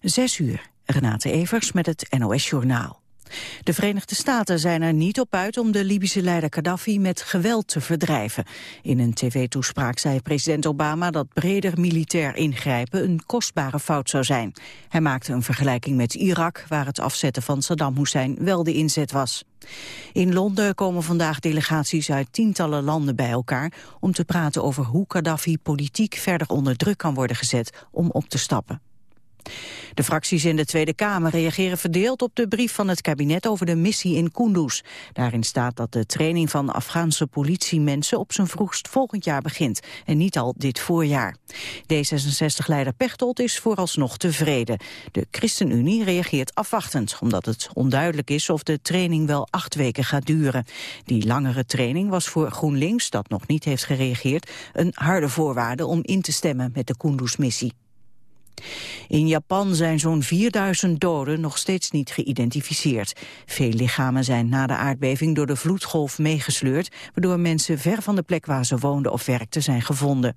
Zes uur. Renate Evers met het NOS Journaal. De Verenigde Staten zijn er niet op uit om de Libische leider Gaddafi met geweld te verdrijven. In een tv-toespraak zei president Obama dat breder militair ingrijpen een kostbare fout zou zijn. Hij maakte een vergelijking met Irak, waar het afzetten van Saddam Hussein wel de inzet was. In Londen komen vandaag delegaties uit tientallen landen bij elkaar om te praten over hoe Gaddafi politiek verder onder druk kan worden gezet om op te stappen. De fracties in de Tweede Kamer reageren verdeeld op de brief van het kabinet over de missie in Kunduz. Daarin staat dat de training van Afghaanse politiemensen op zijn vroegst volgend jaar begint en niet al dit voorjaar. D66-leider Pechtold is vooralsnog tevreden. De ChristenUnie reageert afwachtend, omdat het onduidelijk is of de training wel acht weken gaat duren. Die langere training was voor GroenLinks, dat nog niet heeft gereageerd, een harde voorwaarde om in te stemmen met de Kunduz-missie. In Japan zijn zo'n 4000 doden nog steeds niet geïdentificeerd. Veel lichamen zijn na de aardbeving door de vloedgolf meegesleurd... waardoor mensen ver van de plek waar ze woonden of werkten zijn gevonden.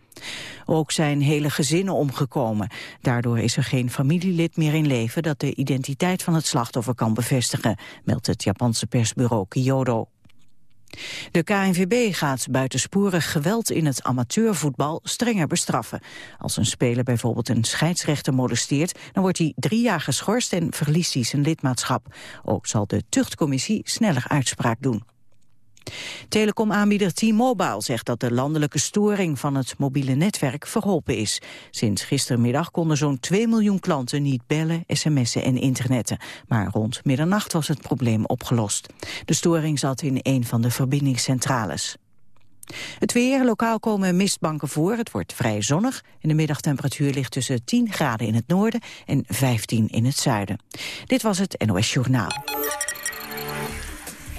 Ook zijn hele gezinnen omgekomen. Daardoor is er geen familielid meer in leven... dat de identiteit van het slachtoffer kan bevestigen, meldt het Japanse persbureau Kyodo. De KNVB gaat buitensporig geweld in het amateurvoetbal strenger bestraffen. Als een speler bijvoorbeeld een scheidsrechter molesteert, dan wordt hij drie jaar geschorst en verliest hij zijn lidmaatschap. Ook zal de tuchtcommissie sneller uitspraak doen. Telecomaanbieder T-Mobile zegt dat de landelijke storing van het mobiele netwerk verholpen is. Sinds gistermiddag konden zo'n 2 miljoen klanten niet bellen, sms'en en internetten. Maar rond middernacht was het probleem opgelost. De storing zat in een van de verbindingscentrales. Het weer, lokaal komen mistbanken voor. Het wordt vrij zonnig en de middagtemperatuur ligt tussen 10 graden in het noorden en 15 in het zuiden. Dit was het NOS Journaal.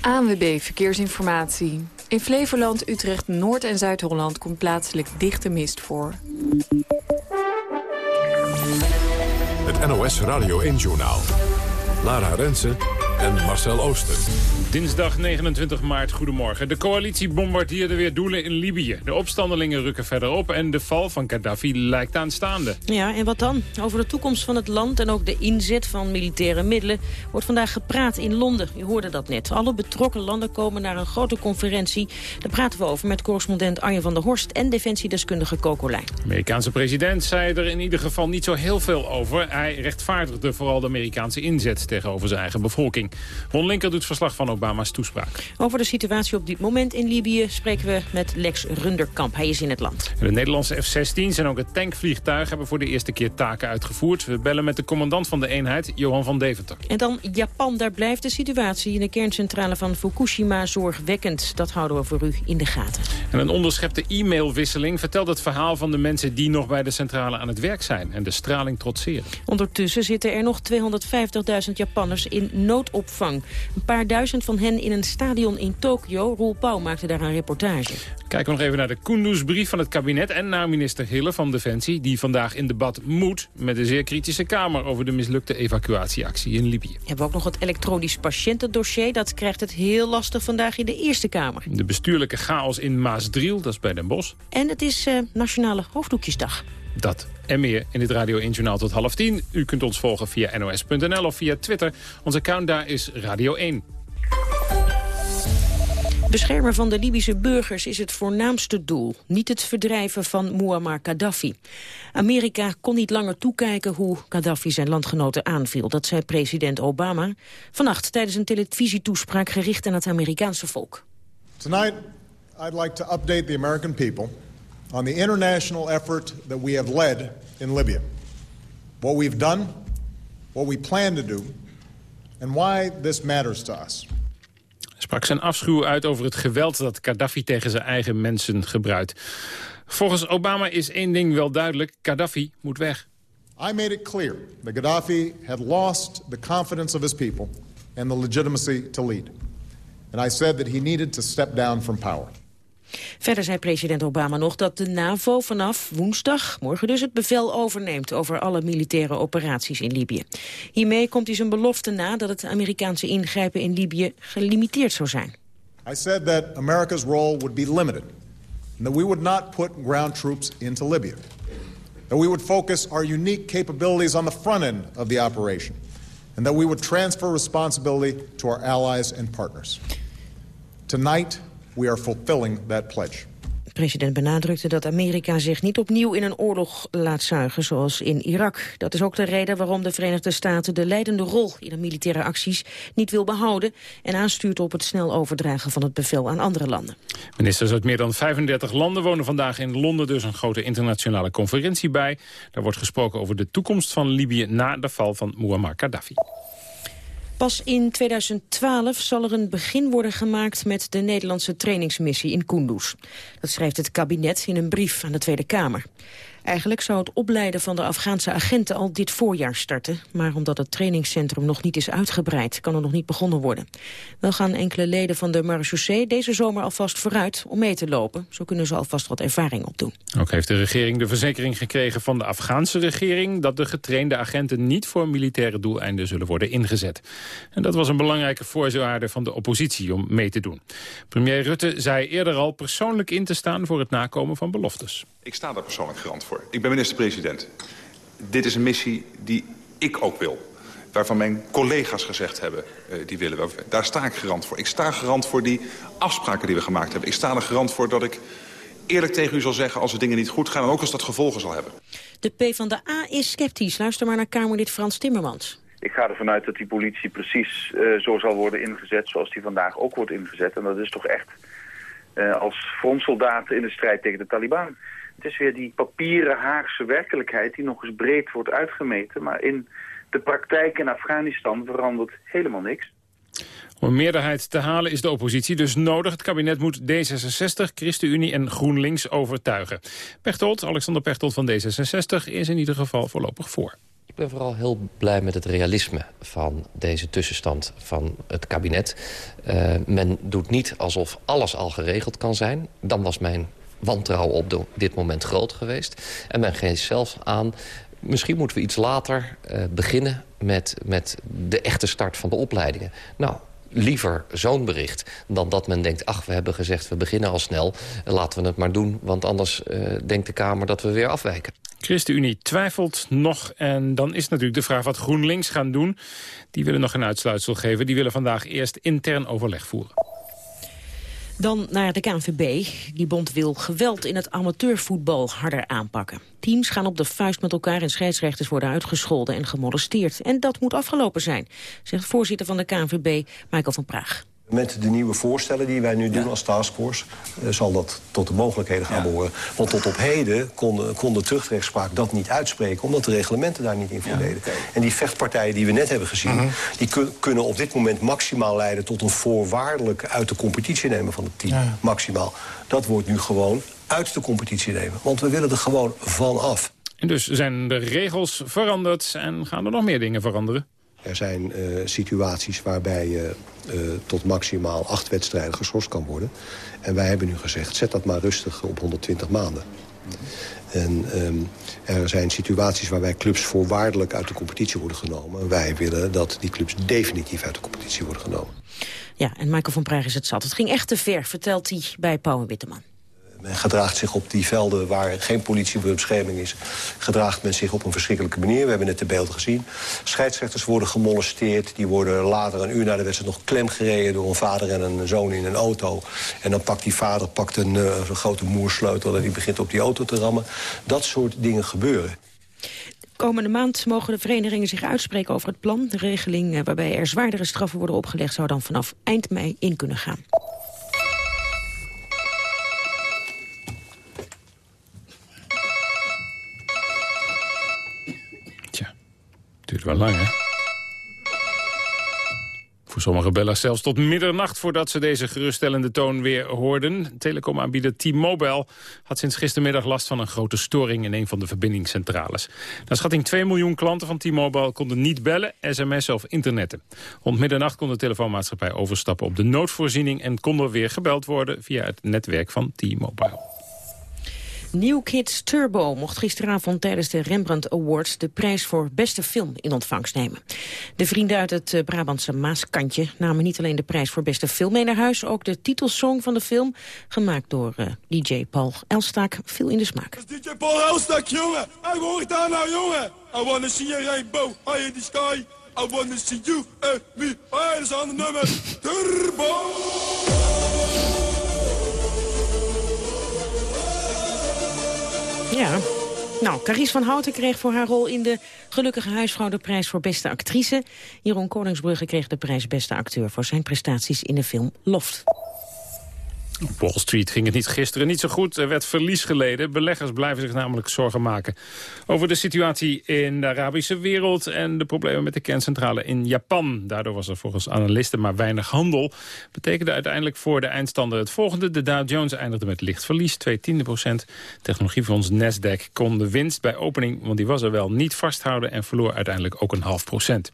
ANWB Verkeersinformatie. In Flevoland, Utrecht, Noord- en Zuid-Holland komt plaatselijk dichte mist voor. Het NOS Radio 1-journaal. Lara Rensen en Marcel Ooster. Dinsdag 29 maart, goedemorgen. De coalitie bombardeerde weer doelen in Libië. De opstandelingen rukken verder op en de val van Gaddafi lijkt aanstaande. Ja, en wat dan? Over de toekomst van het land en ook de inzet van militaire middelen... wordt vandaag gepraat in Londen. U hoorde dat net. Alle betrokken landen komen naar een grote conferentie. Daar praten we over met correspondent Arjen van der Horst... en defensiedeskundige Coco Lijn. De Amerikaanse president zei er in ieder geval niet zo heel veel over. Hij rechtvaardigde vooral de Amerikaanse inzet tegenover zijn eigen bevolking. Ron Linker doet verslag van Obama's toespraak. Over de situatie op dit moment in Libië spreken we met Lex Runderkamp. Hij is in het land. De Nederlandse F-16 en ook het tankvliegtuig hebben voor de eerste keer taken uitgevoerd. We bellen met de commandant van de eenheid, Johan van Deventer. En dan Japan, daar blijft de situatie in de kerncentrale van Fukushima zorgwekkend. Dat houden we voor u in de gaten. En een onderschepte e-mailwisseling vertelt het verhaal van de mensen die nog bij de centrale aan het werk zijn en de straling trotseren. Ondertussen zitten er nog 250.000 Japanners in noodopvang. Een paar duizend van hen in een stadion in Tokio. Roel Pauw maakte daar een reportage. Kijken we nog even naar de Kunduz-brief van het kabinet... en naar minister Hille van Defensie... die vandaag in debat moet met de zeer kritische Kamer... over de mislukte evacuatieactie in Libië. We hebben ook nog het elektronisch patiëntendossier. Dat krijgt het heel lastig vandaag in de Eerste Kamer. De bestuurlijke chaos in Maasdriel, dat is bij Den Bosch. En het is uh, Nationale Hoofddoekjesdag. Dat en meer in dit Radio 1 Journaal tot half tien. U kunt ons volgen via nos.nl of via Twitter. Onze account daar is Radio 1. Beschermen van de Libische burgers is het voornaamste doel. Niet het verdrijven van Muammar Gaddafi. Amerika kon niet langer toekijken hoe Gaddafi zijn landgenoten aanviel. Dat zei president Obama vannacht tijdens een televisietoespraak gericht aan het Amerikaanse volk. Tonight I'd like to update the American people on the international effort that we have led in Libya. What we've done, what we plan to do, and why this matters to us sprak zijn afschuw uit over het geweld dat Gaddafi tegen zijn eigen mensen gebruikt. Volgens Obama is één ding wel duidelijk, Gaddafi moet weg. I made it clear that Gaddafi had lost the confidence of his people and the legitimacy to lead. And I said that he needed to step down from power. Verder zei president Obama nog dat de NAVO vanaf woensdag, morgen dus, het bevel overneemt over alle militaire operaties in Libië. Hiermee komt hij zijn belofte na dat het Amerikaanse ingrijpen in Libië gelimiteerd zou zijn. I said that America's role would be limited and that we would not put ground troops into Libya. that we would focus our unique capabilities on the front end of the operation, and that we would transfer responsibility to our allies and partners. Tonight, we are fulfilling that pledge president benadrukte dat Amerika zich niet opnieuw in een oorlog laat zuigen zoals in Irak. Dat is ook de reden waarom de Verenigde Staten de leidende rol in de militaire acties niet wil behouden en aanstuurt op het snel overdragen van het bevel aan andere landen. Ministers uit meer dan 35 landen wonen vandaag in Londen dus een grote internationale conferentie bij. Daar wordt gesproken over de toekomst van Libië na de val van Muammar Gaddafi. Pas in 2012 zal er een begin worden gemaakt met de Nederlandse trainingsmissie in Kunduz. Dat schrijft het kabinet in een brief aan de Tweede Kamer. Eigenlijk zou het opleiden van de Afghaanse agenten al dit voorjaar starten. Maar omdat het trainingscentrum nog niet is uitgebreid, kan er nog niet begonnen worden. Wel gaan enkele leden van de marechaussee deze zomer alvast vooruit om mee te lopen. Zo kunnen ze alvast wat ervaring opdoen. Ook heeft de regering de verzekering gekregen van de Afghaanse regering... dat de getrainde agenten niet voor militaire doeleinden zullen worden ingezet. En dat was een belangrijke voorwaarde van de oppositie om mee te doen. Premier Rutte zei eerder al persoonlijk in te staan voor het nakomen van beloftes. Ik sta daar persoonlijk garant voor. Ik ben minister-president. Dit is een missie die ik ook wil. Waarvan mijn collega's gezegd hebben, uh, die willen. Daar sta ik garant voor. Ik sta garant voor die afspraken die we gemaakt hebben. Ik sta er garant voor dat ik eerlijk tegen u zal zeggen... als de dingen niet goed gaan en ook als dat gevolgen zal hebben. De PvdA is sceptisch. Luister maar naar Kamerlid Frans Timmermans. Ik ga ervan uit dat die politie precies uh, zo zal worden ingezet... zoals die vandaag ook wordt ingezet. En dat is toch echt uh, als frontsoldaten in de strijd tegen de Taliban. Het is weer die papieren Haagse werkelijkheid die nog eens breed wordt uitgemeten. Maar in de praktijk in Afghanistan verandert helemaal niks. Om een meerderheid te halen is de oppositie dus nodig. Het kabinet moet D66, ChristenUnie en GroenLinks overtuigen. Pechtold, Alexander Pechtold van D66 is in ieder geval voorlopig voor. Ik ben vooral heel blij met het realisme van deze tussenstand van het kabinet. Uh, men doet niet alsof alles al geregeld kan zijn. Dan was mijn wantrouwen op dit moment groot geweest. En men geeft zelfs aan... misschien moeten we iets later uh, beginnen met, met de echte start van de opleidingen. Nou, liever zo'n bericht dan dat men denkt... ach, we hebben gezegd, we beginnen al snel, laten we het maar doen... want anders uh, denkt de Kamer dat we weer afwijken. ChristenUnie twijfelt nog en dan is natuurlijk de vraag wat GroenLinks gaan doen. Die willen nog een uitsluitsel geven. Die willen vandaag eerst intern overleg voeren. Dan naar de KNVB. Die bond wil geweld in het amateurvoetbal harder aanpakken. Teams gaan op de vuist met elkaar en scheidsrechters worden uitgescholden en gemolesteerd. En dat moet afgelopen zijn, zegt voorzitter van de KNVB, Michael van Praag. Met de nieuwe voorstellen die wij nu doen als taskforce... Uh, zal dat tot de mogelijkheden gaan ja. behoren. Want tot op heden kon, kon de terugrechtspraak dat niet uitspreken... omdat de reglementen daar niet in voldeden. Ja. En die vechtpartijen die we net hebben gezien... Uh -huh. die kun, kunnen op dit moment maximaal leiden... tot een voorwaardelijk uit de competitie nemen van het team. Ja. Maximaal. Dat wordt nu gewoon uit de competitie nemen. Want we willen er gewoon van af. En dus zijn de regels veranderd en gaan er nog meer dingen veranderen? Er zijn uh, situaties waarbij je uh, tot maximaal acht wedstrijden geschorst kan worden. En wij hebben nu gezegd, zet dat maar rustig op 120 maanden. En um, er zijn situaties waarbij clubs voorwaardelijk uit de competitie worden genomen. Wij willen dat die clubs definitief uit de competitie worden genomen. Ja, en Michael van Praag is het zat. Het ging echt te ver, vertelt hij bij Pauw en Witteman. Men gedraagt zich op die velden waar geen politiebescherming is... gedraagt men zich op een verschrikkelijke manier. We hebben net de beelden gezien. Scheidsrechters worden gemolesteerd. Die worden later een uur na de wedstrijd nog klemgereden... door een vader en een zoon in een auto. En dan pakt die vader pakt een, uh, een grote moersleutel... en die begint op die auto te rammen. Dat soort dingen gebeuren. Komende maand mogen de verenigingen zich uitspreken over het plan. De regeling waarbij er zwaardere straffen worden opgelegd... zou dan vanaf eind mei in kunnen gaan. Duurt wel lang, hè? Voor sommige bellen zelfs tot middernacht voordat ze deze geruststellende toon weer hoorden. Telecomaanbieder T-Mobile had sinds gistermiddag last van een grote storing in een van de verbindingscentrales. Naar schatting 2 miljoen klanten van T-Mobile konden niet bellen, sms'en of internetten. Rond middernacht kon de telefoonmaatschappij overstappen op de noodvoorziening en kon er weer gebeld worden via het netwerk van T-Mobile. New Kids Turbo mocht gisteravond tijdens de Rembrandt Awards de prijs voor beste film in ontvangst nemen. De vrienden uit het eh, Brabantse Maaskantje namen niet alleen de prijs voor beste film mee naar huis, ook de titelsong van de film, gemaakt door uh, DJ Paul Elstaak, viel in de smaak. DJ Paul Elstaak, jongen! Hoe hoort daar nou, jongen? I wanna see a rainbow high in the sky. I wanna see you and me. Dat is aan de. Turbo! Ja. Nou, Carice van Houten kreeg voor haar rol in de Gelukkige Huisvrouw de prijs voor beste actrice. Jeroen Koningsbrugge kreeg de prijs beste acteur voor zijn prestaties in de film Loft. Op Wall Street ging het niet gisteren niet zo goed. Er werd verlies geleden. Beleggers blijven zich namelijk zorgen maken over de situatie in de Arabische wereld en de problemen met de kerncentrale in Japan. Daardoor was er volgens analisten maar weinig handel. Betekende uiteindelijk voor de eindstander het volgende. De Dow Jones eindigde met licht verlies, 2 tiende procent. Technologiefonds Nasdaq kon de winst bij opening, want die was er wel, niet vasthouden en verloor uiteindelijk ook een half procent.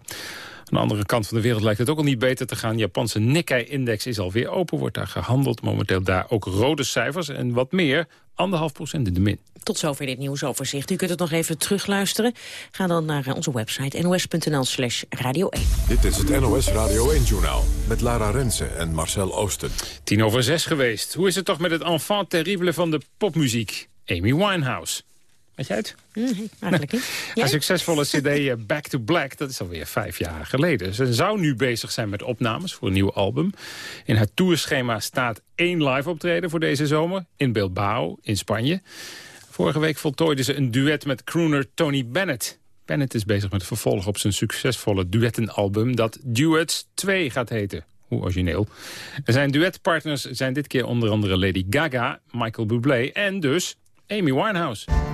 Aan de andere kant van de wereld lijkt het ook al niet beter te gaan. De Japanse Nikkei-index is alweer open, wordt daar gehandeld. Momenteel daar ook rode cijfers en wat meer, anderhalf procent in de min. Tot zover dit nieuwsoverzicht. U kunt het nog even terugluisteren. Ga dan naar eh, onze website nos.nl slash radio 1. Dit is het NOS Radio 1-journaal met Lara Rensen en Marcel Oosten. Tien over zes geweest. Hoe is het toch met het enfant terrible van de popmuziek? Amy Winehouse. Weet jij het? Nee, eigenlijk niet. Een succesvolle cd eh, Back to Black, dat is alweer vijf jaar geleden. Ze zou nu bezig zijn met opnames voor een nieuw album. In haar tourschema staat één live optreden voor deze zomer... in Bilbao, in Spanje. Vorige week voltooide ze een duet met crooner Tony Bennett. Bennett is bezig met het vervolg op zijn succesvolle duettenalbum... dat Duets 2 gaat heten. Hoe origineel. Zijn duetpartners zijn dit keer onder andere Lady Gaga, Michael Bublé en dus Amy Winehouse.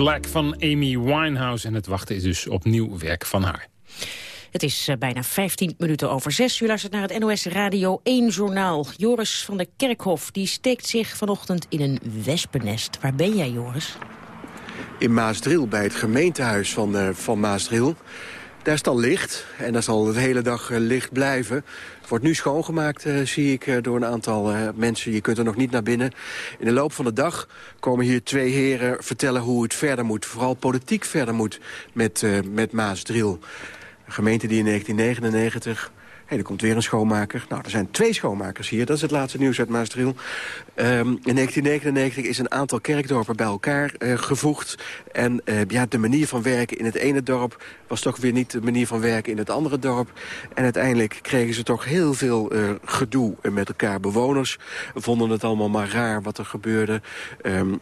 Black van Amy Winehouse. En het wachten is dus opnieuw werk van haar. Het is uh, bijna 15 minuten over zes. U luistert naar het NOS Radio 1 journaal. Joris van der Kerkhof die steekt zich vanochtend in een wespennest. Waar ben jij, Joris? In Maasdriel, bij het gemeentehuis van, uh, van Maasdriel. Daar is het al licht en daar zal het hele dag uh, licht blijven. Wordt nu schoongemaakt, uh, zie ik, uh, door een aantal mensen. Je kunt er nog niet naar binnen. In de loop van de dag komen hier twee heren vertellen hoe het verder moet. Vooral politiek verder moet met, met Maasdriel. Een gemeente die in 1999 Er komt weer een schoonmaker. Nou, er zijn twee schoonmakers hier. Dat is het laatste nieuws uit Maastricht. Um, in 1999 is een aantal kerkdorpen bij elkaar uh, gevoegd. En uh, ja, de manier van werken in het ene dorp... was toch weer niet de manier van werken in het andere dorp. En uiteindelijk kregen ze toch heel veel uh, gedoe met elkaar. Bewoners vonden het allemaal maar raar wat er gebeurde. Um,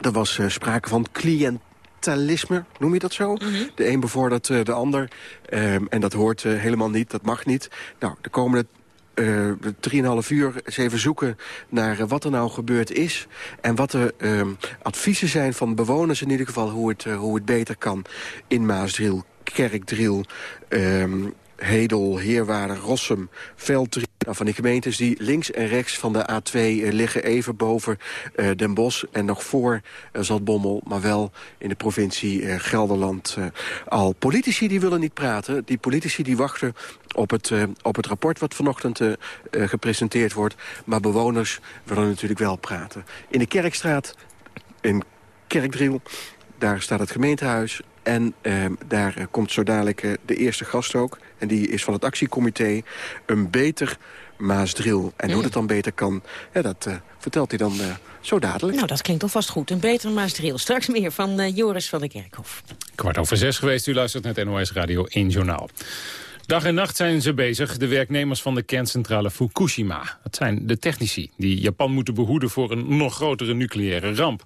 er was sprake van cliënt kapitalisme, noem je dat zo? Mm -hmm. De een bevordert uh, de ander. Um, en dat hoort uh, helemaal niet, dat mag niet. Nou, de komende uh, 3,5 uur eens even zoeken naar uh, wat er nou gebeurd is. En wat de uh, adviezen zijn van bewoners in ieder geval... hoe het, uh, hoe het beter kan in Maasdriel, Kerkdriel... Um, Hedel, Heerwaarde, Rossum, Veldriel. Nou, van die gemeentes die links en rechts van de A2 uh, liggen even boven uh, Den Bosch en nog voor uh, Zaltbommel, maar wel in de provincie Gelderland al. Politici die willen niet praten, die politici die wachten op het, op het rapport wat vanochtend gepresenteerd wordt, maar bewoners willen natuurlijk wel praten. In de Kerkstraat, in Kerkdriel, daar staat het gemeentehuis en uh, daar uh, komt zo dadelijk uh, de eerste gast ook. En die is van het actiecomité Een Beter Maasdriel. En hoe dat dan beter kan, ja, dat vertelt hij dan zo dadelijk. Nou, dat klinkt alvast goed. Een Beter Maasdriel. Straks meer van Joris van der Kerkhof. Kwart over zes geweest. U luistert naar het NOS Radio 1 Journaal. Dag en nacht zijn ze bezig, de werknemers van de kerncentrale Fukushima. Dat zijn de technici die Japan moeten behoeden voor een nog grotere nucleaire ramp.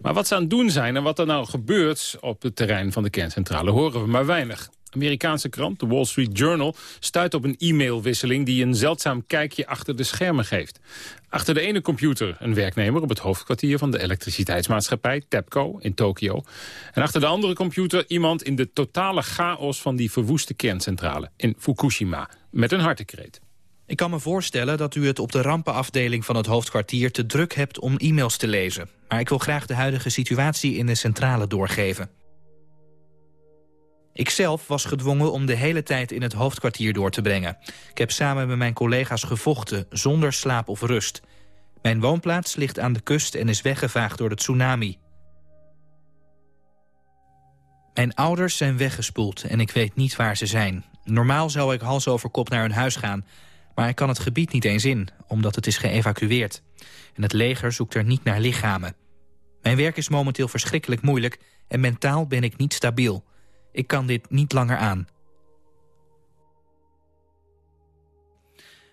Maar wat ze aan het doen zijn en wat er nou gebeurt op het terrein van de kerncentrale horen we maar weinig. Amerikaanse krant, de Wall Street Journal, stuit op een e-mailwisseling die een zeldzaam kijkje achter de schermen geeft. Achter de ene computer een werknemer op het hoofdkwartier van de elektriciteitsmaatschappij, TEPCO, in Tokio. En achter de andere computer iemand in de totale chaos van die verwoeste kerncentrale in Fukushima, met een hartekreet. Ik kan me voorstellen dat u het op de rampenafdeling van het hoofdkwartier te druk hebt om e-mails te lezen. Maar ik wil graag de huidige situatie in de centrale doorgeven. Ikzelf was gedwongen om de hele tijd in het hoofdkwartier door te brengen. Ik heb samen met mijn collega's gevochten, zonder slaap of rust. Mijn woonplaats ligt aan de kust en is weggevaagd door de tsunami. Mijn ouders zijn weggespoeld en ik weet niet waar ze zijn. Normaal zou ik hals over kop naar hun huis gaan... maar ik kan het gebied niet eens in, omdat het is geëvacueerd. En het leger zoekt er niet naar lichamen. Mijn werk is momenteel verschrikkelijk moeilijk... en mentaal ben ik niet stabiel... Ik kan dit niet langer aan.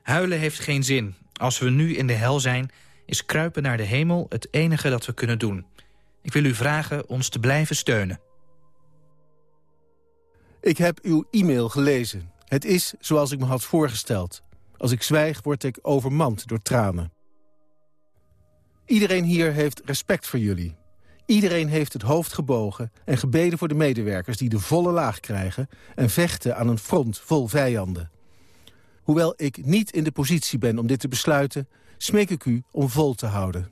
Huilen heeft geen zin. Als we nu in de hel zijn, is kruipen naar de hemel het enige dat we kunnen doen. Ik wil u vragen ons te blijven steunen. Ik heb uw e-mail gelezen. Het is zoals ik me had voorgesteld. Als ik zwijg, word ik overmand door tranen. Iedereen hier heeft respect voor jullie. Iedereen heeft het hoofd gebogen en gebeden voor de medewerkers... die de volle laag krijgen en vechten aan een front vol vijanden. Hoewel ik niet in de positie ben om dit te besluiten... smeek ik u om vol te houden.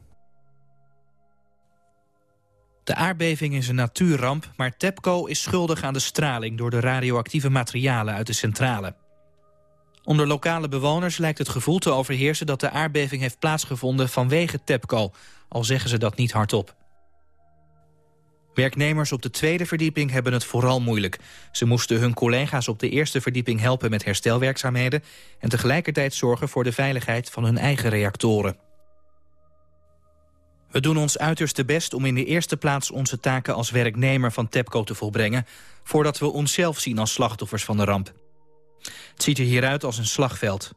De aardbeving is een natuurramp, maar TEPCO is schuldig aan de straling... door de radioactieve materialen uit de centrale. Onder lokale bewoners lijkt het gevoel te overheersen... dat de aardbeving heeft plaatsgevonden vanwege TEPCO... al zeggen ze dat niet hardop. Werknemers op de tweede verdieping hebben het vooral moeilijk. Ze moesten hun collega's op de eerste verdieping helpen met herstelwerkzaamheden... en tegelijkertijd zorgen voor de veiligheid van hun eigen reactoren. We doen ons uiterste best om in de eerste plaats onze taken als werknemer van TEPCO te volbrengen... voordat we onszelf zien als slachtoffers van de ramp. Het ziet er hieruit als een slagveld.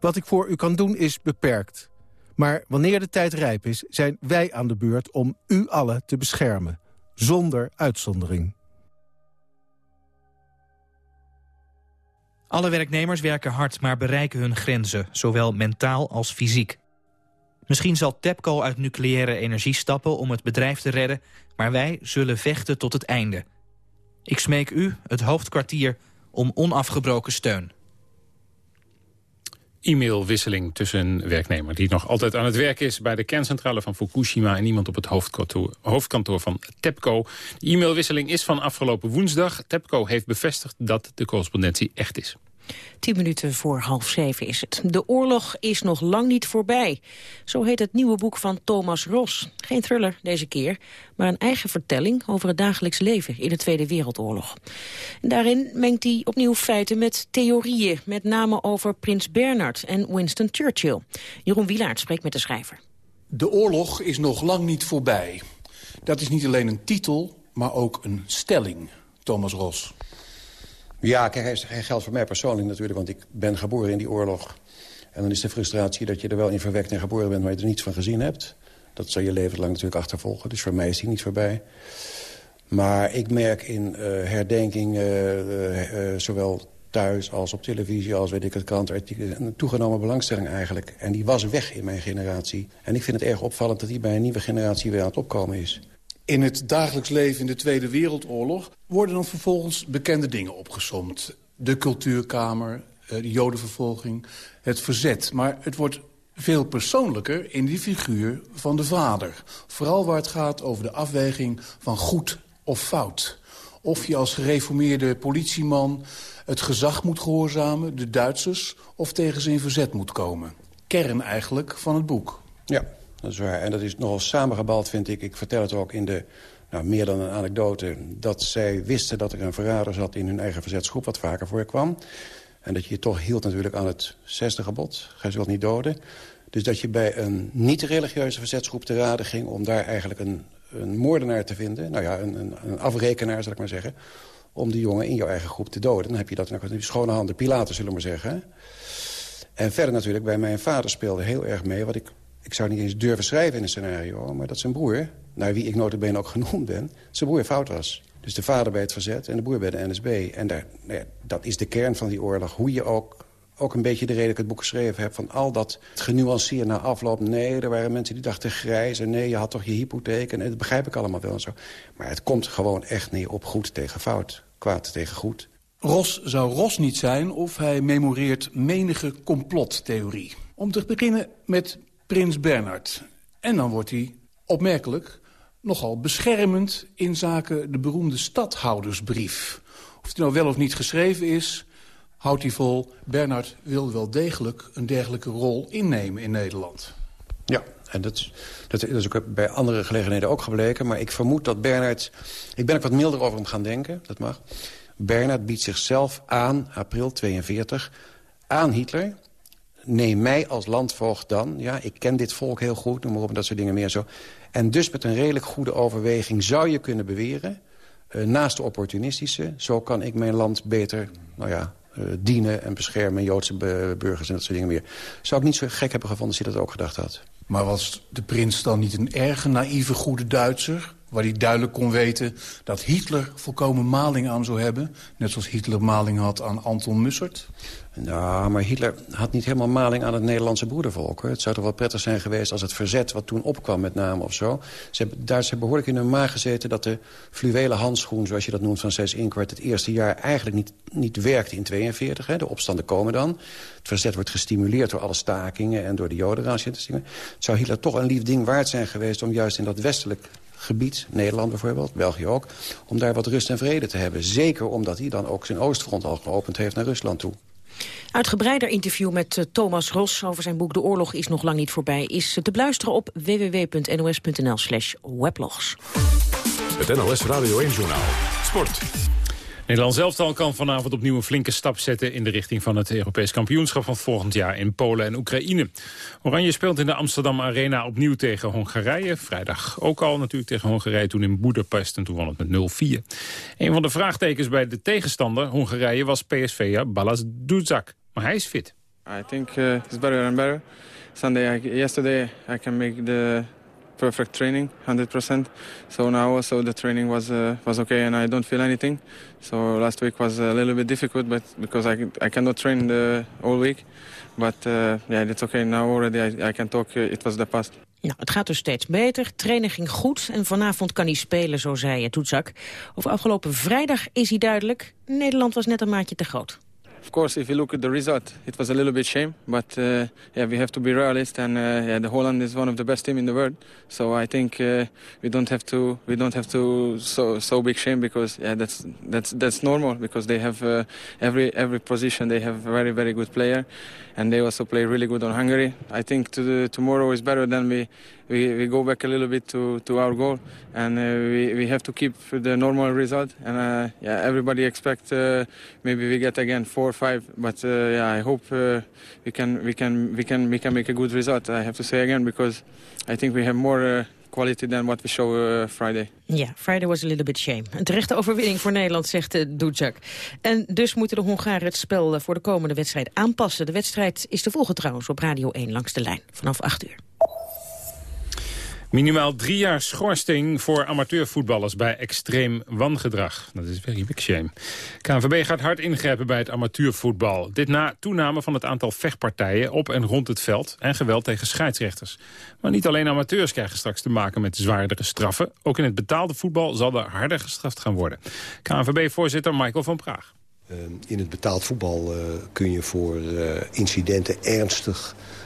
Wat ik voor u kan doen is beperkt. Maar wanneer de tijd rijp is, zijn wij aan de beurt om u allen te beschermen. Zonder uitzondering. Alle werknemers werken hard, maar bereiken hun grenzen, zowel mentaal als fysiek. Misschien zal TEPCO uit nucleaire energie stappen om het bedrijf te redden... maar wij zullen vechten tot het einde. Ik smeek u, het hoofdkwartier, om onafgebroken steun. E-mailwisseling tussen een werknemer die nog altijd aan het werk is... bij de kerncentrale van Fukushima en iemand op het hoofdkantoor, hoofdkantoor van TEPCO. De e-mailwisseling is van afgelopen woensdag. TEPCO heeft bevestigd dat de correspondentie echt is. Tien minuten voor half zeven is het. De oorlog is nog lang niet voorbij. Zo heet het nieuwe boek van Thomas Ros. Geen thriller deze keer, maar een eigen vertelling over het dagelijks leven in de Tweede Wereldoorlog. En daarin mengt hij opnieuw feiten met theorieën, met name over Prins Bernhard en Winston Churchill. Jeroen Wielaert spreekt met de schrijver. De oorlog is nog lang niet voorbij. Dat is niet alleen een titel, maar ook een stelling, Thomas Ros. Ja, kijk, hij geldt voor mij persoonlijk natuurlijk, want ik ben geboren in die oorlog. En dan is de frustratie dat je er wel in verwekt en geboren bent... maar je er niets van gezien hebt. Dat zal je leven lang natuurlijk achtervolgen. Dus voor mij is die niet voorbij. Maar ik merk in uh, herdenking, uh, uh, zowel thuis als op televisie... als weet ik het krantartikelen, een toegenomen belangstelling eigenlijk. En die was weg in mijn generatie. En ik vind het erg opvallend dat die bij een nieuwe generatie weer aan het opkomen is in het dagelijks leven in de Tweede Wereldoorlog... worden dan vervolgens bekende dingen opgesomd. De cultuurkamer, eh, de jodenvervolging, het verzet. Maar het wordt veel persoonlijker in die figuur van de vader. Vooral waar het gaat over de afweging van goed of fout. Of je als gereformeerde politieman het gezag moet gehoorzamen, de Duitsers... of tegen zijn verzet moet komen. Kern eigenlijk van het boek. Ja, dat is waar. En dat is nogal samengebald, vind ik. Ik vertel het ook in de, nou, meer dan een anekdote... dat zij wisten dat er een verrader zat in hun eigen verzetsgroep... wat vaker voorkwam. En dat je je toch hield natuurlijk aan het zesde gebod. Gij zult niet doden. Dus dat je bij een niet-religieuze verzetsgroep te raden ging... om daar eigenlijk een, een moordenaar te vinden. Nou ja, een, een, een afrekenaar, zal ik maar zeggen om die jongen in jouw eigen groep te doden. Dan heb je dat in je schone handen, Pilaten zullen we maar zeggen. En verder natuurlijk, bij mijn vader speelde heel erg mee... wat ik ik zou niet eens durven schrijven in een scenario... maar dat zijn broer, naar wie ik notabene ook genoemd ben... zijn broer fout was. Dus de vader bij het verzet en de broer bij de NSB. En daar, nou ja, dat is de kern van die oorlog. Hoe je ook, ook een beetje de reden dat ik het boek geschreven heb... van al dat genuanceerd na afloop. Nee, er waren mensen die dachten grijs. En nee, je had toch je hypotheek. En dat begrijp ik allemaal wel en zo. Maar het komt gewoon echt neer op goed tegen fout. Kwaad tegen goed. Ros zou Ros niet zijn of hij memoreert menige complottheorie. Om te beginnen met prins Bernhard. En dan wordt hij opmerkelijk nogal beschermend in zaken de beroemde stadhoudersbrief. Of die nou wel of niet geschreven is, houdt hij vol... Bernhard wil wel degelijk een dergelijke rol innemen in Nederland. Ja, en dat, dat, dat, is ook bij andere gelegenheden ook gebleken. Maar ik vermoed dat Bernhard... Ik ben ook wat milder over hem gaan denken, dat mag. Bernhard biedt zichzelf aan, april 42, aan Hitler neem mij als landvoogd dan. Ja, ik ken dit volk heel goed, noem maar op, dat soort dingen meer zo. En dus met een redelijk goede overweging zou je kunnen beweren... Uh, naast de opportunistische, zo kan ik mijn land beter nou ja, uh, dienen en beschermen... Joodse burgers en dat soort dingen meer. Zou ik niet zo gek hebben gevonden als hij dat ook gedacht had. Maar was de prins dan niet een erg naïeve goede Duitser? Waar hij duidelijk kon weten dat Hitler volkomen maling aan zou hebben. Net zoals Hitler maling had aan Anton Mussert. Nou, maar Hitler had niet helemaal maling aan het Nederlandse broedervolk. Het zou toch wel prettig zijn geweest als het verzet wat toen opkwam met name of zo. Ze hebben, daar ze behoorlijk in hun maag gezeten dat de fluwelen handschoen, zoals je dat noemt, van 6 inkwart het eerste jaar eigenlijk niet, niet werkte in 42. Hè. De opstanden komen dan. Het verzet wordt gestimuleerd door alle stakingen en door de jodenraas. Zou Hitler toch een lief ding waard zijn geweest om juist in dat westelijk gebied, Nederland bijvoorbeeld, België ook... om daar wat rust en vrede te hebben. Zeker omdat hij dan ook zijn oostfront al geopend heeft naar Rusland toe. Uitgebreider interview met uh, Thomas Ros over zijn boek De Oorlog is nog lang niet voorbij... is te beluisteren op www.nos.nl slash weblogs. Het NOS Radio 1 Journaal. Sport. Nederland zelftal kan vanavond opnieuw een flinke stap zetten... in de richting van het Europees kampioenschap van volgend jaar in Polen en Oekraïne. Oranje speelt in de Amsterdam Arena opnieuw tegen Hongarije. Vrijdag ook al natuurlijk tegen Hongarije, toen in Boedapest... en toen won het met 0-4. Een van de vraagtekens bij de tegenstander, Hongarije, was PSV'er Balas Duzak. Maar hij is fit. I think uh, it's better and better. Sunday, yesterday, I can make the perfect training, 100%. So now also the training was uh, was okay and I don't feel anything. So last week was a little bit difficult, but because I I cannot train the whole week. But uh, yeah, it's okay now already. I, I can talk. It was the past. Nou, het gaat dus steeds beter. Training ging goed en vanavond kan hij spelen, zo zei Toetsak. Over afgelopen vrijdag is hij duidelijk. Nederland was net een maatje te groot. Of course, if you look at the result, it was a little bit shame. But uh, yeah, we have to be realist, and uh, yeah, the Holland is one of the best team in the world. So I think uh, we don't have to we don't have to so so big shame because yeah, that's that's that's normal because they have uh, every every position they have a very very good player, and they also play really good on Hungary. I think to the, tomorrow is better than we we, we go back a little bit to, to our goal and uh, we, we have to keep the normal result and uh, yeah everybody expect maybe we get again four five but uh, yeah I hope uh, we can we can we can we can make a good result I have to say again because I think we have more uh, quality than what we show Friday. Ja, Friday was a little bit shame. Een terechte overwinning voor Nederland, zegt uh. En dus moeten de Hongaren het spel voor de komende wedstrijd aanpassen. De wedstrijd is te volgen trouwens op Radio 1 langs de lijn vanaf 8 uur. Minimaal drie jaar schorsing voor amateurvoetballers bij extreem wangedrag. Dat is very big shame. KNVB gaat hard ingrijpen bij het amateurvoetbal. Dit na toename van het aantal vechtpartijen op en rond het veld... en geweld tegen scheidsrechters. Maar niet alleen amateurs krijgen straks te maken met zwaardere straffen. Ook in het betaalde voetbal zal er harder gestraft gaan worden. KNVB-voorzitter Michael van Praag. Ehm, in het betaald voetbal uh, kun je voor uh, incidenten ernstig eh,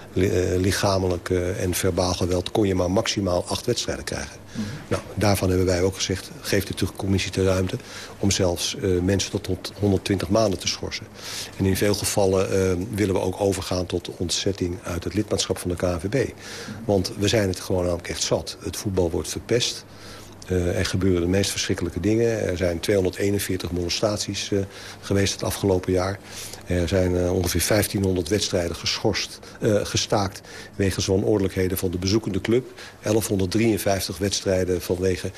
lichamelijk en verbaal geweld... kon je maar maximaal acht wedstrijden krijgen. Mhm. Nou, daarvan hebben wij ook gezegd, geeft de terugcommissie de ruimte... om zelfs uh, mensen tot, tot 120 maanden te schorsen. En in veel gevallen uh, willen we ook overgaan tot ontzetting... uit het lidmaatschap van de KNVB. Want we zijn het gewoon namelijk echt zat. Het voetbal wordt verpest... Uh, er gebeuren de meest verschrikkelijke dingen. Er zijn 241 molestaties uh, geweest het afgelopen jaar. Er zijn uh, ongeveer 1500 wedstrijden geschorst, gestaakt... wegens wanordelijkheden van de bezoekende club. 1153 wedstrijden vanwege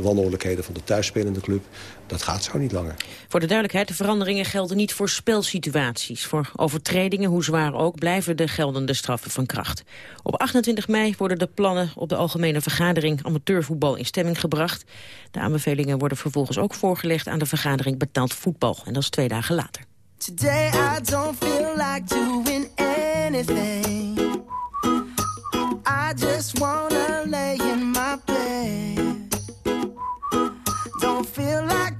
wanordelijkheden van de thuisspelende club. Dat gaat zo niet langer. Voor de duidelijkheid, de veranderingen gelden niet voor spelsituaties. Voor overtredingen, hoe zwaar ook, blijven de geldende straffen van kracht. Op 28 mei worden de plannen op de Algemene Vergadering Amateurvoetbal in stemming gebracht. De aanbevelingen worden vervolgens ook voorgelegd aan de vergadering Betaald Voetbal. En dat is twee dagen later. Today I don't feel like doing anything. I just wanna lay in my bed. Don't feel like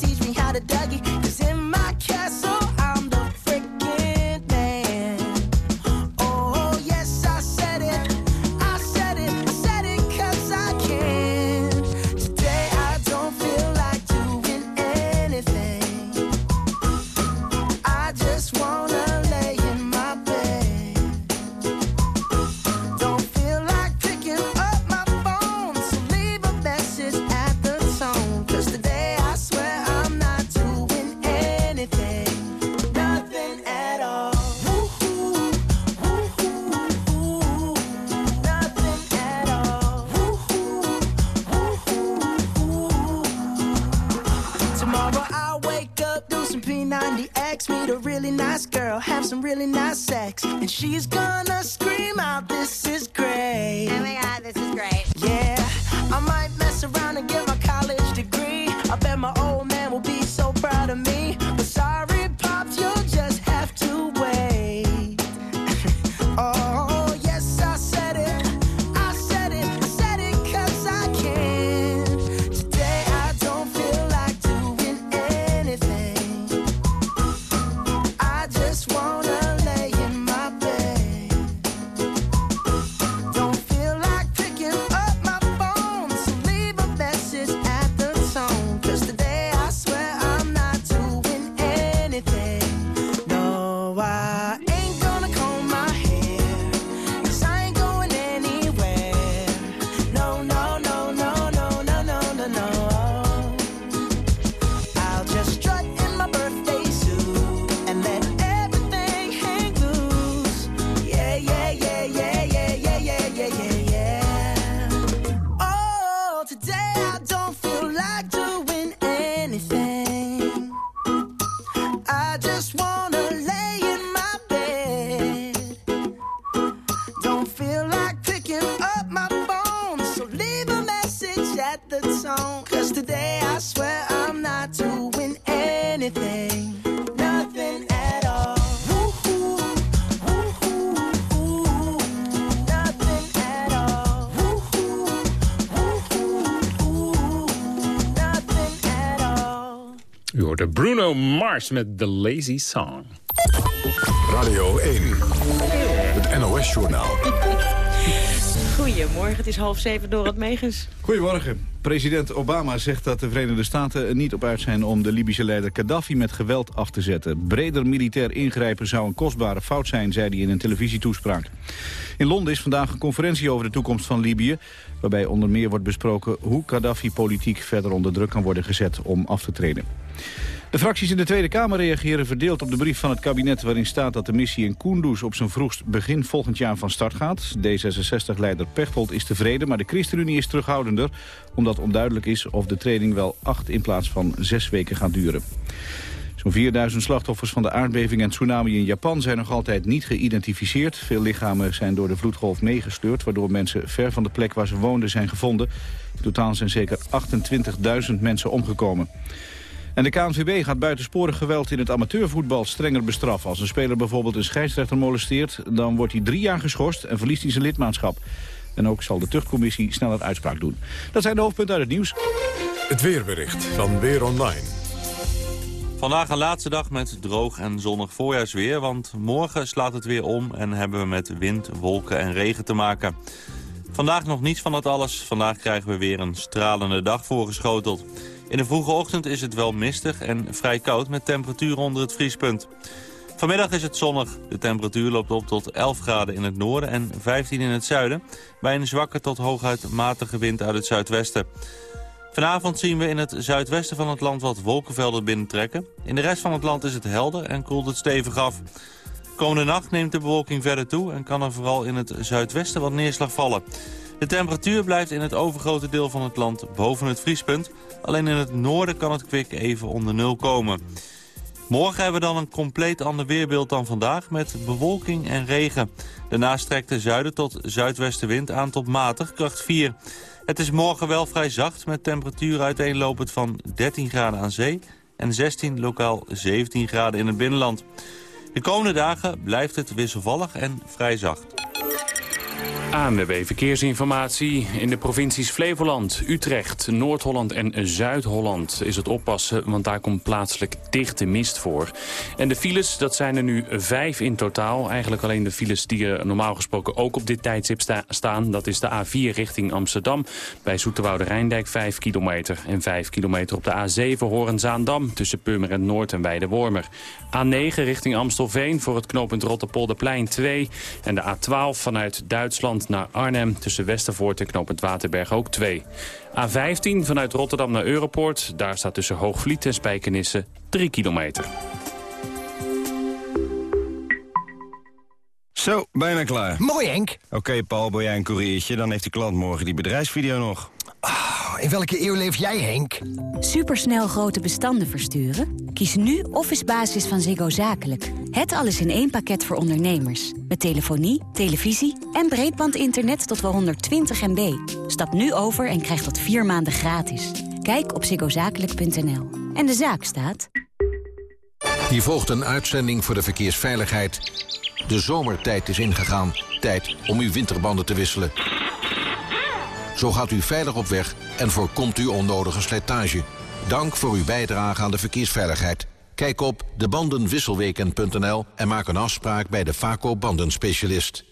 90 X, meet a really nice girl, have some really nice sex, and she's gonna scream out, This is great. Oh my god, this is great. Yeah, I might mess around and give Mars met The Lazy Song. Radio 1, het NOS-journaal. Goedemorgen, het is half zeven door het Megens. Goedemorgen. President Obama zegt dat de Verenigde Staten er niet op uit zijn om de Libische leider Gaddafi met geweld af te zetten. Breder militair ingrijpen zou een kostbare fout zijn, zei hij in een televisietoespraak. In Londen is vandaag een conferentie over de toekomst van Libië, waarbij onder meer wordt besproken hoe Gaddafi politiek verder onder druk kan worden gezet om af te treden. De fracties in de Tweede Kamer reageren verdeeld op de brief van het kabinet... waarin staat dat de missie in Kunduz op zijn vroegst begin volgend jaar van start gaat. D66-leider Pechtold is tevreden, maar de ChristenUnie is terughoudender... omdat onduidelijk is of de training wel acht in plaats van zes weken gaat duren. Zo'n 4000 slachtoffers van de aardbeving en tsunami in Japan zijn nog altijd niet geïdentificeerd. Veel lichamen zijn door de vloedgolf meegesleurd, waardoor mensen ver van de plek waar ze woonden zijn gevonden. In totaal zijn zeker 28.000 mensen omgekomen. En de KNVB gaat buitensporig geweld in het amateurvoetbal strenger bestraffen. Als een speler bijvoorbeeld een scheidsrechter molesteert... dan wordt hij drie jaar geschorst en verliest hij zijn lidmaatschap. En ook zal de tuchtcommissie sneller uitspraak doen. Dat zijn de hoofdpunten uit het nieuws. Het weerbericht van Weer Online. Vandaag een laatste dag met droog en zonnig voorjaarsweer... want morgen slaat het weer om en hebben we met wind, wolken en regen te maken. Vandaag nog niets van dat alles. Vandaag krijgen we weer een stralende dag voorgeschoteld. In de vroege ochtend is het wel mistig en vrij koud met temperaturen onder het vriespunt. Vanmiddag is het zonnig. De temperatuur loopt op tot 11 graden in het noorden en 15 in het zuiden... bij een zwakke tot hooguit matige wind uit het zuidwesten. Vanavond zien we in het zuidwesten van het land wat wolkenvelden binnentrekken. In de rest van het land is het helder en koelt het stevig af. Komende nacht neemt de bewolking verder toe en kan er vooral in het zuidwesten wat neerslag vallen. De temperatuur blijft in het overgrote deel van het land boven het vriespunt. Alleen in het noorden kan het kwik even onder nul komen. Morgen hebben we dan een compleet ander weerbeeld dan vandaag met bewolking en regen. Daarnaast trekt de zuiden tot zuidwestenwind aan tot matig, kracht 4. Het is morgen wel vrij zacht met temperatuur uiteenlopend van 13 graden aan zee... en 16 lokaal 17 graden in het binnenland. De komende dagen blijft het wisselvallig en vrij zacht. ANWB Verkeersinformatie. In de provincies Flevoland, Utrecht, Noord-Holland en Zuid-Holland is het oppassen, want daar komt plaatselijk dichte mist voor. En de files, dat zijn er nu vijf in totaal. Eigenlijk alleen de files die er normaal gesproken ook op dit tijdstip staan. Dat is de A4 richting Amsterdam, bij Zoeterwoude Rijndijk 5 kilometer. En 5 kilometer op de A7 Horenzaandam tussen Purmerend Noord en Weidewormer. A9 richting Amstelveen voor het knooppunt Rotterpolderplein 2. En de A12 vanuit Duitsland naar Arnhem tussen Westervoort en knooppunt Waterberg ook 2. A15 vanuit Rotterdam naar Europoort. Daar staat tussen Hoogvliet en Spijkenisse 3 kilometer. Zo, bijna klaar. Mooi, Henk. Oké, Paul, ben jij een koeriertje? Dan heeft de klant morgen die bedrijfsvideo nog. In welke eeuw leef jij, Henk? Supersnel grote bestanden versturen? Kies nu Office Basis van Ziggo Zakelijk. Het alles in één pakket voor ondernemers. Met telefonie, televisie en breedbandinternet tot wel 120 MB. Stap nu over en krijg dat vier maanden gratis. Kijk op ziggozakelijk.nl. En de zaak staat... Hier volgt een uitzending voor de verkeersveiligheid. De zomertijd is ingegaan. Tijd om uw winterbanden te wisselen. Zo gaat u veilig op weg en voorkomt u onnodige slijtage. Dank voor uw bijdrage aan de verkeersveiligheid. Kijk op debandenwisselweken.nl en maak een afspraak bij de Vaco bandenspecialist.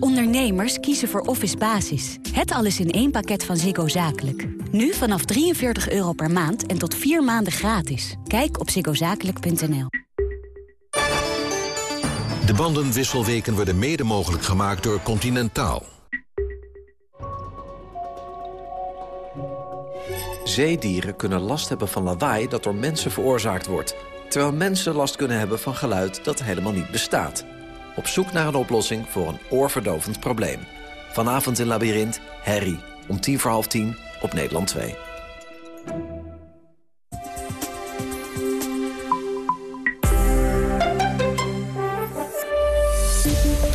Ondernemers kiezen voor Office Basis. Het alles in één pakket van Ziggo Zakelijk. Nu vanaf 43 euro per maand en tot vier maanden gratis. Kijk op ziggozakelijk.nl. De bandenwisselweken worden mede mogelijk gemaakt door Continentaal. Zeedieren kunnen last hebben van lawaai dat door mensen veroorzaakt wordt. Terwijl mensen last kunnen hebben van geluid dat helemaal niet bestaat. Op zoek naar een oplossing voor een oorverdovend probleem. Vanavond in Labyrinth, Harry. Om tien voor half tien op Nederland 2.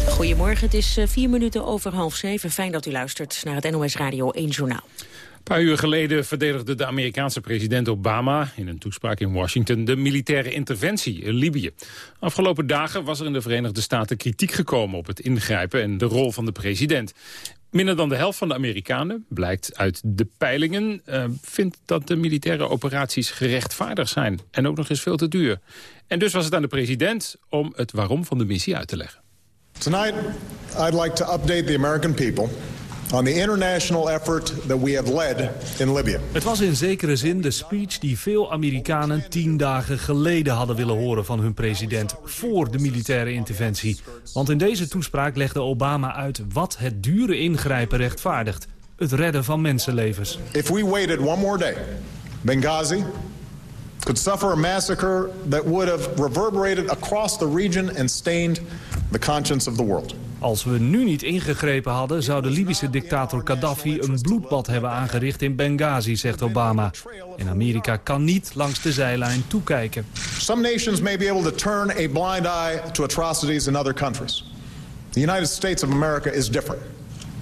Goedemorgen, het is eh, vier minuten over half zeven. Fijn dat u luistert naar het NOS Radio 1 Journaal. Paar uur geleden verdedigde de Amerikaanse president Obama... in een toespraak in Washington de militaire interventie in Libië. Afgelopen dagen was er in de Verenigde Staten kritiek gekomen... op het ingrijpen en de rol van de president. Minder dan de helft van de Amerikanen, blijkt uit de peilingen... eh, vindt dat de militaire operaties gerechtvaardigd zijn. En ook nog eens veel te duur. En dus was het aan de president om het waarom van de missie uit te leggen. Tonight, I'd like to update the American people on the international effort that we have led in Libya. Het was in zekere zin de speech die veel Amerikanen tien dagen geleden hadden willen horen van hun president voor de militaire interventie. Want in deze toespraak legde Obama uit wat het dure ingrijpen rechtvaardigt. Het redden van mensenlevens. If we waited one more day, Benghazi could suffer a massacre that would have reverberated across the region and stained the conscience of the world. Als we nu niet ingegrepen hadden, zou de Libische dictator Gaddafi een bloedbad hebben aangericht in Benghazi, zegt Obama. En Amerika kan niet langs de zijlijn toekijken. Some nations may be able to turn a blind eye to atrocities in other countries. The United States of America is different.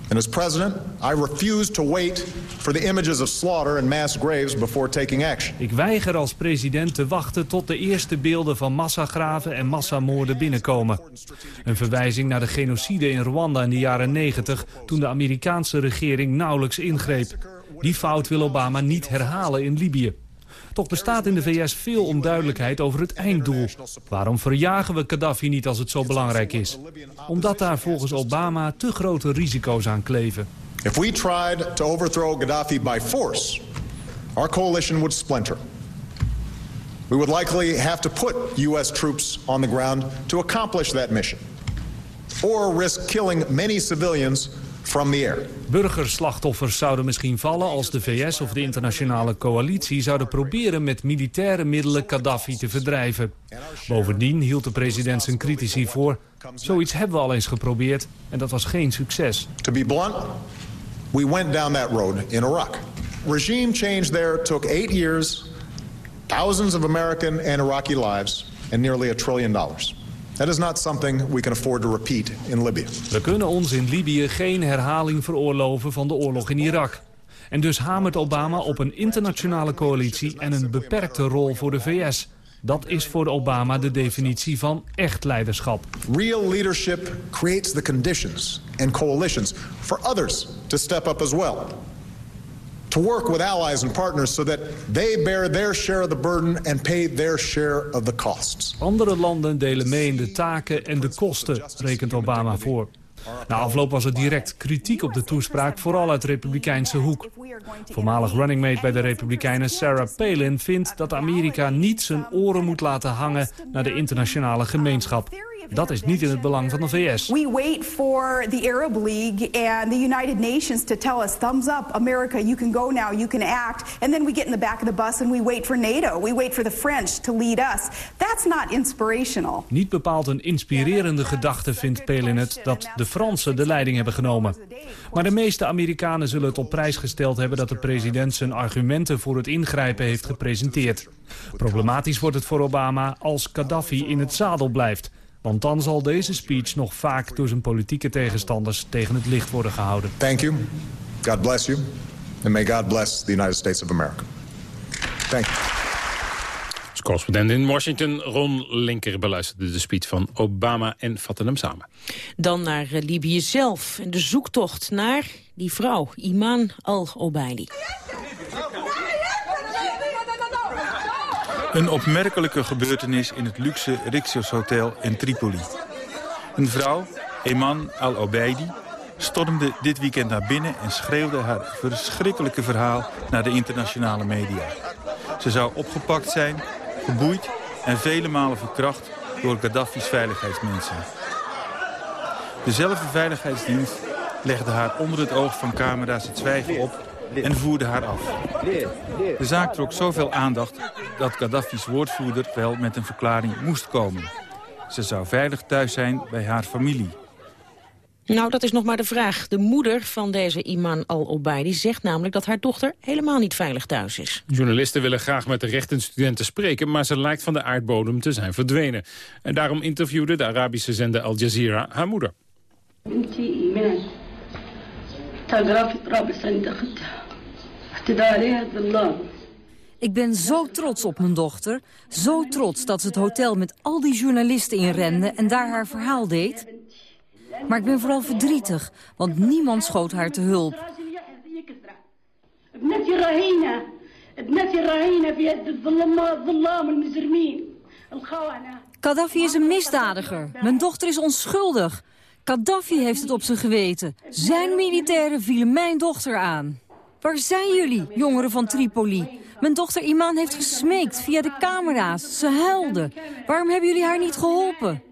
As president, I refuse to wait for the images of slaughter and mass graves before taking action. Ik weiger als president te wachten tot de eerste beelden van massagraven en massamoorden binnenkomen. Een verwijzing naar de genocide in Rwanda in de jaren 90... toen de Amerikaanse regering nauwelijks ingreep. Die fout wil Obama niet herhalen in Libië. Toch bestaat in de VS veel onduidelijkheid over het einddoel. Waarom verjagen we Gaddafi niet als het zo belangrijk is? Omdat daar volgens Obama te grote risico's aan kleven. If we tried to overthrow Gaddafi by force, our coalition would splinter. We would likely have to put U.S. troops on the ground to accomplish that mission, or risk killing many civilians from the air. Burgerslachtoffers zouden misschien vallen als de VS of de internationale coalitie zouden proberen met militaire middelen Gaddafi te verdrijven. Bovendien hield de president zijn critici voor, zoiets hebben we al eens geprobeerd en dat was geen succes. To be blunt, we went down that road in Iraq. Regime change there took eight years, thousands of American and Iraqi lives, and nearly a trillion dollars. That is not something we can afford to repeat in Libya. We kunnen ons in Libië geen herhaling veroorloven van de oorlog in Irak. En dus hamert Obama op een internationale coalitie en een beperkte rol voor de VS. Dat is voor Obama de definitie van echt leiderschap. Real leadership creates the conditions and coalitions for others to step up as well. To work with allies and partners so that they bear their share of the burden and pay their share of the costs. Andere landen delen mee in de taken en de kosten, rekent Obama voor. Na afloop was er direct kritiek op de toespraak, vooral uit republikeinse hoek. Voormalig running mate bij de Republikeinen Sarah Palin vindt dat Amerika niet zijn oren moet laten hangen naar de internationale gemeenschap. Dat is niet in het belang van de VS. We wait for the Arab League and the United Nations to tell us, thumbs up, America, you can go now, you can act. And then we get in the back of the bus and we wait for NATO. We wait for the French to lead us. That's not inspirational. Niet bepaald een inspirerende gedachte vindt Palin het dat de Fransen de leiding hebben genomen. Maar de meeste Amerikanen zullen het op prijs gesteld hebben dat de president zijn argumenten voor het ingrijpen heeft gepresenteerd. Problematisch wordt het voor Obama als Gaddafi in het zadel blijft. Want dan zal deze speech nog vaak door zijn politieke tegenstanders tegen het licht worden gehouden. Thank you. God bless you. And may God bless the United States of America. Thank you. Correspondent in Washington, Ron Linker, beluisterde de speech van Obama en vatte hem samen. Dan naar eh, Libië zelf en de zoektocht naar die vrouw, Iman al-Obaidi. Een opmerkelijke gebeurtenis in het luxe Rixos Hotel in Tripoli. Een vrouw, Eman al-Obeidi, stormde dit weekend naar binnen... en schreeuwde haar verschrikkelijke verhaal naar de internationale media. Ze zou opgepakt zijn, geboeid en vele malen verkracht... door Gaddafi's veiligheidsmensen. Dezelfde veiligheidsdienst legde haar onder het oog van camera's het zwijgen op en voerde haar af. De zaak trok zoveel aandacht dat Gaddafi's woordvoerder wel met een verklaring moest komen. Ze zou veilig thuis zijn bij haar familie. Nou, dat is nog maar de vraag. De moeder van deze Iman al-Obaidi zegt namelijk dat haar dochter helemaal niet veilig thuis is. Journalisten willen graag met de rechtenstudenten spreken, maar ze lijkt van de aardbodem te zijn verdwenen. En daarom interviewde de Arabische zender Al Jazeera haar moeder. Ik ben zo trots op mijn dochter. Zo trots dat ze het hotel met al die journalisten inrende en daar haar verhaal deed. Maar ik ben vooral verdrietig, want niemand schoot haar te hulp. Gaddafi is een misdadiger. Mijn dochter is onschuldig. Gaddafi heeft het op zijn geweten. Zijn militairen vielen mijn dochter aan. Waar zijn jullie, jongeren van Tripoli? Mijn dochter Iman heeft gesmeekt via de camera's. Ze huilde. Waarom hebben jullie haar niet geholpen?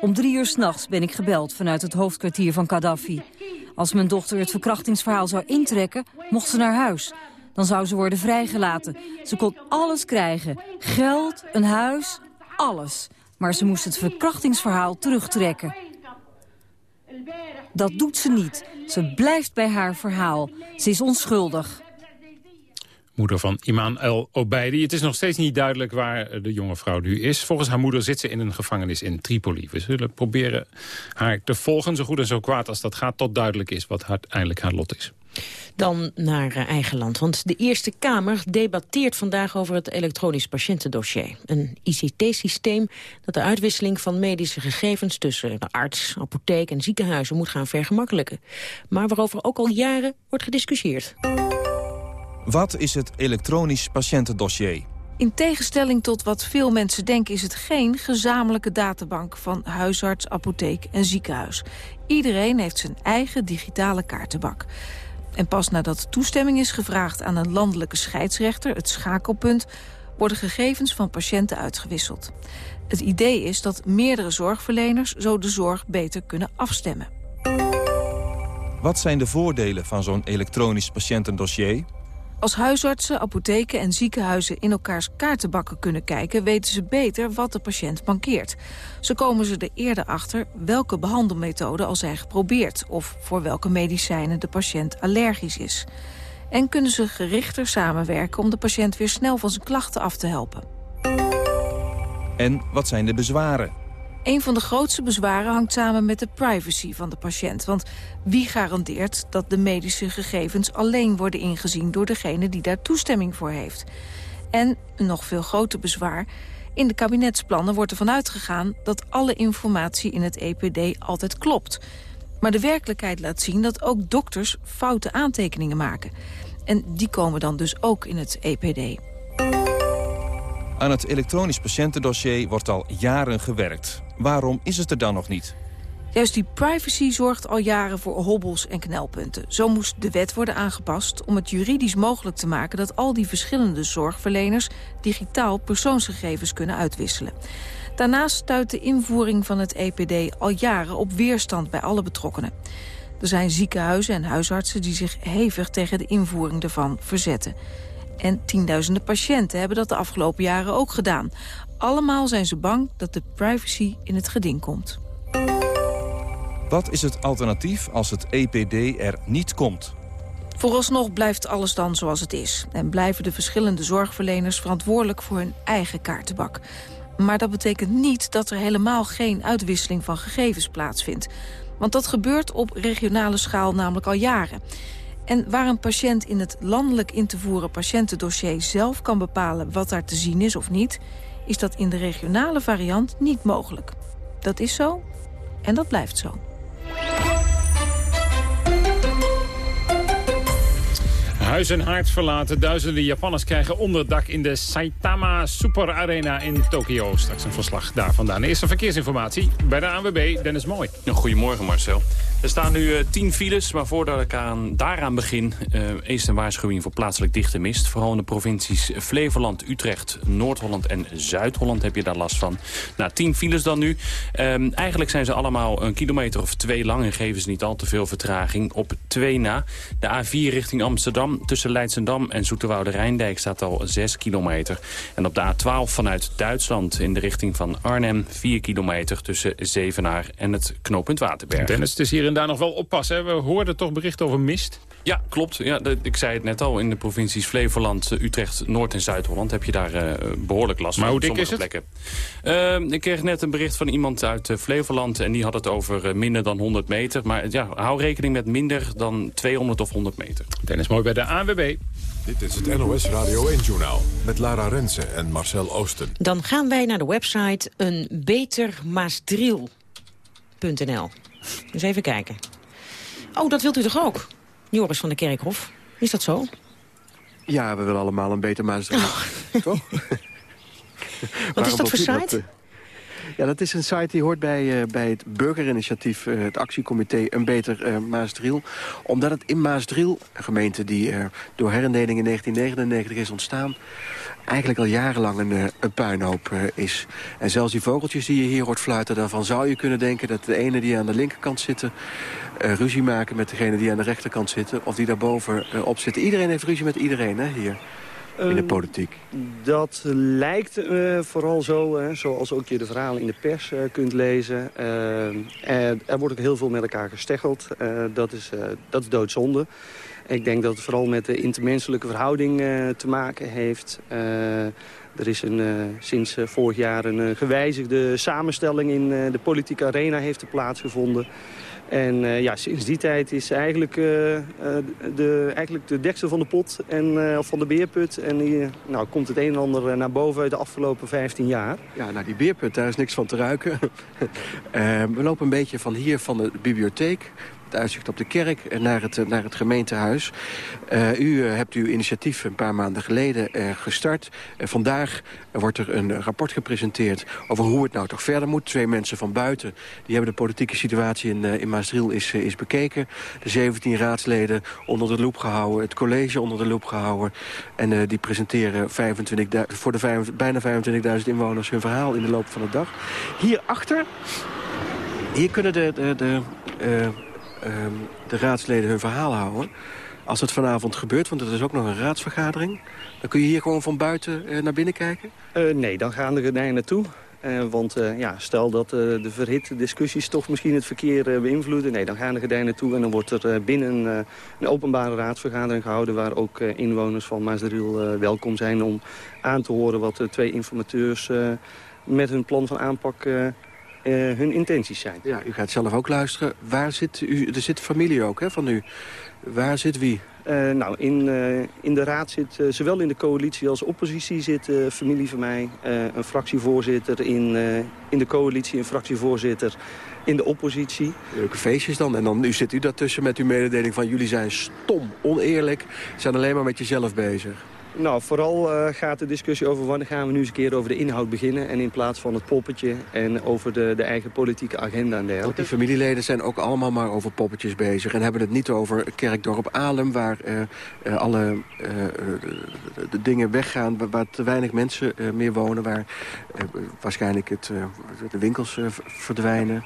Om drie uur s'nachts ben ik gebeld vanuit het hoofdkwartier van Gaddafi. Als mijn dochter het verkrachtingsverhaal zou intrekken, mocht ze naar huis. Dan zou ze worden vrijgelaten. Ze kon alles krijgen. Geld, een huis, alles. Maar ze moest het verkrachtingsverhaal terugtrekken. Dat doet ze niet. Ze blijft bij haar verhaal. Ze is onschuldig. Moeder van Iman El Obeidi. Het is nog steeds niet duidelijk waar de jonge vrouw nu is. Volgens haar moeder zit ze in een gevangenis in Tripoli. We zullen proberen haar te volgen, zo goed en zo kwaad als dat gaat... tot duidelijk is wat uiteindelijk haar lot is. Dan naar eh, eigen land, want de Eerste Kamer debatteert vandaag over het elektronisch patiëntendossier. Een ICT-systeem dat de uitwisseling van medische gegevens tussen de arts, apotheek en ziekenhuizen moet gaan vergemakkelijken. Maar waarover ook al jaren wordt gediscussieerd. Wat is het elektronisch patiëntendossier? In tegenstelling tot wat veel mensen denken is het geen gezamenlijke databank van huisarts, apotheek en ziekenhuis. Iedereen heeft zijn eigen digitale kaartenbak. En pas nadat toestemming is gevraagd aan een landelijke scheidsrechter, het schakelpunt, worden gegevens van patiënten uitgewisseld. Het idee is dat meerdere zorgverleners zo de zorg beter kunnen afstemmen. Wat zijn de voordelen van zo'n elektronisch patiëntendossier? Als huisartsen, apotheken en ziekenhuizen in elkaars kaartenbakken kunnen kijken... weten ze beter wat de patiënt mankeert. Zo komen ze er eerder achter welke behandelmethode al zijn geprobeerd... of voor welke medicijnen de patiënt allergisch is. En kunnen ze gerichter samenwerken om de patiënt weer snel van zijn klachten af te helpen. En wat zijn de bezwaren? Een van de grootste bezwaren hangt samen met de privacy van de patiënt. Want wie garandeert dat de medische gegevens alleen worden ingezien... door degene die daar toestemming voor heeft? En, nog veel groter bezwaar... in de kabinetsplannen wordt ervan uitgegaan... dat alle informatie in het EPD altijd klopt. Maar de werkelijkheid laat zien dat ook dokters foute aantekeningen maken. En die komen dan dus ook in het EPD. Aan het elektronisch patiëntendossier wordt al jaren gewerkt. Waarom is het er dan nog niet? Juist die privacy zorgt al jaren voor hobbels en knelpunten. Zo moest de wet worden aangepast om het juridisch mogelijk te maken... dat al die verschillende zorgverleners digitaal persoonsgegevens kunnen uitwisselen. Daarnaast stuit de invoering van het EPD al jaren op weerstand bij alle betrokkenen. Er zijn ziekenhuizen en huisartsen die zich hevig tegen de invoering ervan verzetten. En tienduizenden patiënten hebben dat de afgelopen jaren ook gedaan. Allemaal zijn ze bang dat de privacy in het geding komt. Wat is het alternatief als het EPD er niet komt? Vooralsnog blijft alles dan zoals het is. En blijven de verschillende zorgverleners verantwoordelijk voor hun eigen kaartenbak. Maar dat betekent niet dat er helemaal geen uitwisseling van gegevens plaatsvindt. Want dat gebeurt op regionale schaal namelijk al jaren. En waar een patiënt in het landelijk in te voeren patiëntendossier zelf kan bepalen wat daar te zien is of niet, is dat in de regionale variant niet mogelijk. Dat is zo en dat blijft zo. Huis en haard verlaten. Duizenden Japanners krijgen onderdak in de Saitama Super Arena in Tokio. Straks een verslag daar vandaan. Eerste verkeersinformatie bij de ANWB, Dennis Mooi. Goedemorgen Marcel. Er staan nu uh, tien files, maar voordat ik aan, daaraan begin... Uh, eerst een waarschuwing voor plaatselijk dichte mist. Vooral in de provincies Flevoland, Utrecht, Noord-Holland en Zuid-Holland heb je daar last van. Nou, tien files dan nu. Um, eigenlijk zijn ze allemaal een kilometer of twee lang... en geven ze niet al te veel vertraging op twee na. De A4 richting Amsterdam tussen Leidsendam en Zoeterwoude Rijndijk... staat al 6 kilometer. En op de A12 vanuit Duitsland in de richting van Arnhem... 4 kilometer tussen Zevenaar en het knooppunt Waterberg. Dennis, het is hier en daar nog wel oppassen. Hè? We hoorden toch berichten over mist? Ja, klopt. Ja, ik zei het net al. In de provincies Flevoland, eh, Utrecht, Noord- en Zuid-Holland... heb je daar eh, behoorlijk last Maar van. hoe dik sommige is het? plekken. Eh, ik kreeg net een bericht van iemand uit Flevoland... en die had het over minder dan 100 meter. Maar ja, hou rekening met minder dan 200 of 100 meter. Dennis Mooi bij de ANWB. Dit is het NOS Radio 1-journaal met Lara Rensen en Marcel Oosten. Dan gaan wij naar de website eenbetermaasdriel.nl. Dus even kijken. Oh, dat wilt u toch ook? Joris van de Kerkhof. Is dat zo? Ja, we willen allemaal een beter Maasdriel. Toch? Wat is dat voor site? dat, eh, ja, dat is een site die hoort bij, eh, bij het burgerinitiatief, eh, het actiecomité Een Beter eh, Maasdriel. Omdat het in Maasdriel, een gemeente die door herindeling in 1999 is ontstaan... eigenlijk al jarenlang een, een puinhoop is. En zelfs die vogeltjes die je hier hoort fluiten... daarvan zou je kunnen denken dat de ene die aan de linkerkant zitten... ruzie maken met degene die aan de rechterkant zitten... of die daarboven op zitten. Iedereen heeft ruzie met iedereen hè, hier in de Ehm, politiek. Dat lijkt eh, vooral zo, hè, zoals ook je de verhalen in de pers eh, kunt lezen. Eh, er, er wordt ook heel veel met elkaar gesteggeld. Dat, is, dat is doodzonde. Ik denk dat het vooral met de intermenselijke verhouding te maken heeft. Er is een, sinds vorig jaar een gewijzigde samenstelling in de politieke arena heeft plaatsgevonden. En eh, ja, sinds die tijd is eigenlijk, eh, eh, de, eigenlijk de deksel van de pot en eh, van de beerput. En hier nou, komt het een en ander naar boven de afgelopen 15 jaar. Ja, nou die beerput, daar is niks van te ruiken. We lopen een beetje van hier, van de bibliotheek... het uitzicht op de kerk en naar het, eh, naar het gemeentehuis. Eh, u eh, hebt uw initiatief een paar maanden geleden eh, gestart. Eh, vandaag wordt er een eh, rapport gepresenteerd over hoe het nou toch verder moet. Twee mensen van buiten die hebben de politieke situatie in, eh, in Maasdriel is, eh, is bekeken. De 17 raadsleden onder de loep gehouden, het college onder de loep gehouden. En eh, die presenteren 25 voor de bijna 25.000 inwoners hun verhaal in de loop van de dag. Hierachter, hier kunnen de, de, eh, de raadsleden hun verhaal houden. Als het vanavond gebeurt, want het is ook nog een raadsvergadering... dan kun je hier gewoon van buiten eh, naar binnen kijken? Eh, nee, dan gaan de gordijnen naartoe. Eh, want ja, stel dat de verhitte discussies toch misschien het verkeer beïnvloeden. Nee, dan gaan de gordijnen naartoe en dan wordt er binnen een openbare raadsvergadering gehouden... waar ook inwoners van Maasdriel welkom zijn om aan te horen... wat de twee informateurs met hun plan van aanpak hun intenties zijn. Ja, u gaat zelf ook luisteren. Waar zit u? Er zit familie ook hè, van u. Waar zit wie? Eh, nou, in, eh, in de raad zit, eh, zowel in de coalitie als oppositie zit eh, familie van mij. eh, een fractievoorzitter in, eh, in de coalitie, een fractievoorzitter in de oppositie. Leuke feestjes dan. En dan nu zit u daartussen met uw mededeling van... jullie zijn stom, oneerlijk, zijn alleen maar met jezelf bezig. Nou, vooral eh, gaat de discussie over wanneer gaan we nu eens een keer over de inhoud beginnen. En in plaats van het poppetje en over de, de eigen politieke agenda en Want dergelijke. die familieleden zijn ook allemaal maar over poppetjes bezig. En hebben het niet over Kerkdorp Alem... waar eh, eh, alle de, dingen weggaan, waar, waar te weinig mensen meer wonen... waar waarschijnlijk het, de winkels verdwijnen.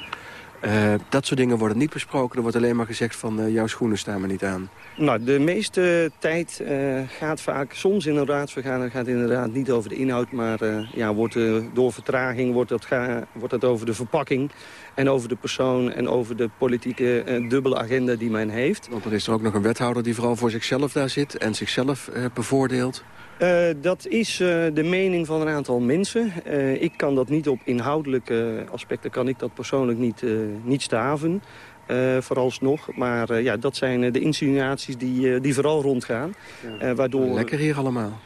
Eh, dat soort dingen worden niet besproken. Er wordt alleen maar gezegd van eh, jouw schoenen staan me niet aan. Nou, de meeste tijd eh, gaat vaak, soms in een raadsvergadering gaat inderdaad niet over de inhoud, maar ja, wordt, door vertraging wordt ga, wordt het over de verpakking en over de persoon en over de politieke eh, dubbele agenda die men heeft. Want dan is er ook nog een wethouder die vooral voor zichzelf daar zit en zichzelf eh, bevoordeelt. Eh, dat is de mening van een aantal mensen. Ik kan dat niet op inhoudelijke aspecten, kan ik dat persoonlijk niet, niet staven. vooralsnog. Maar ja, dat zijn de insinuaties die, die vooral rondgaan. Waardoor... Lekker hier allemaal.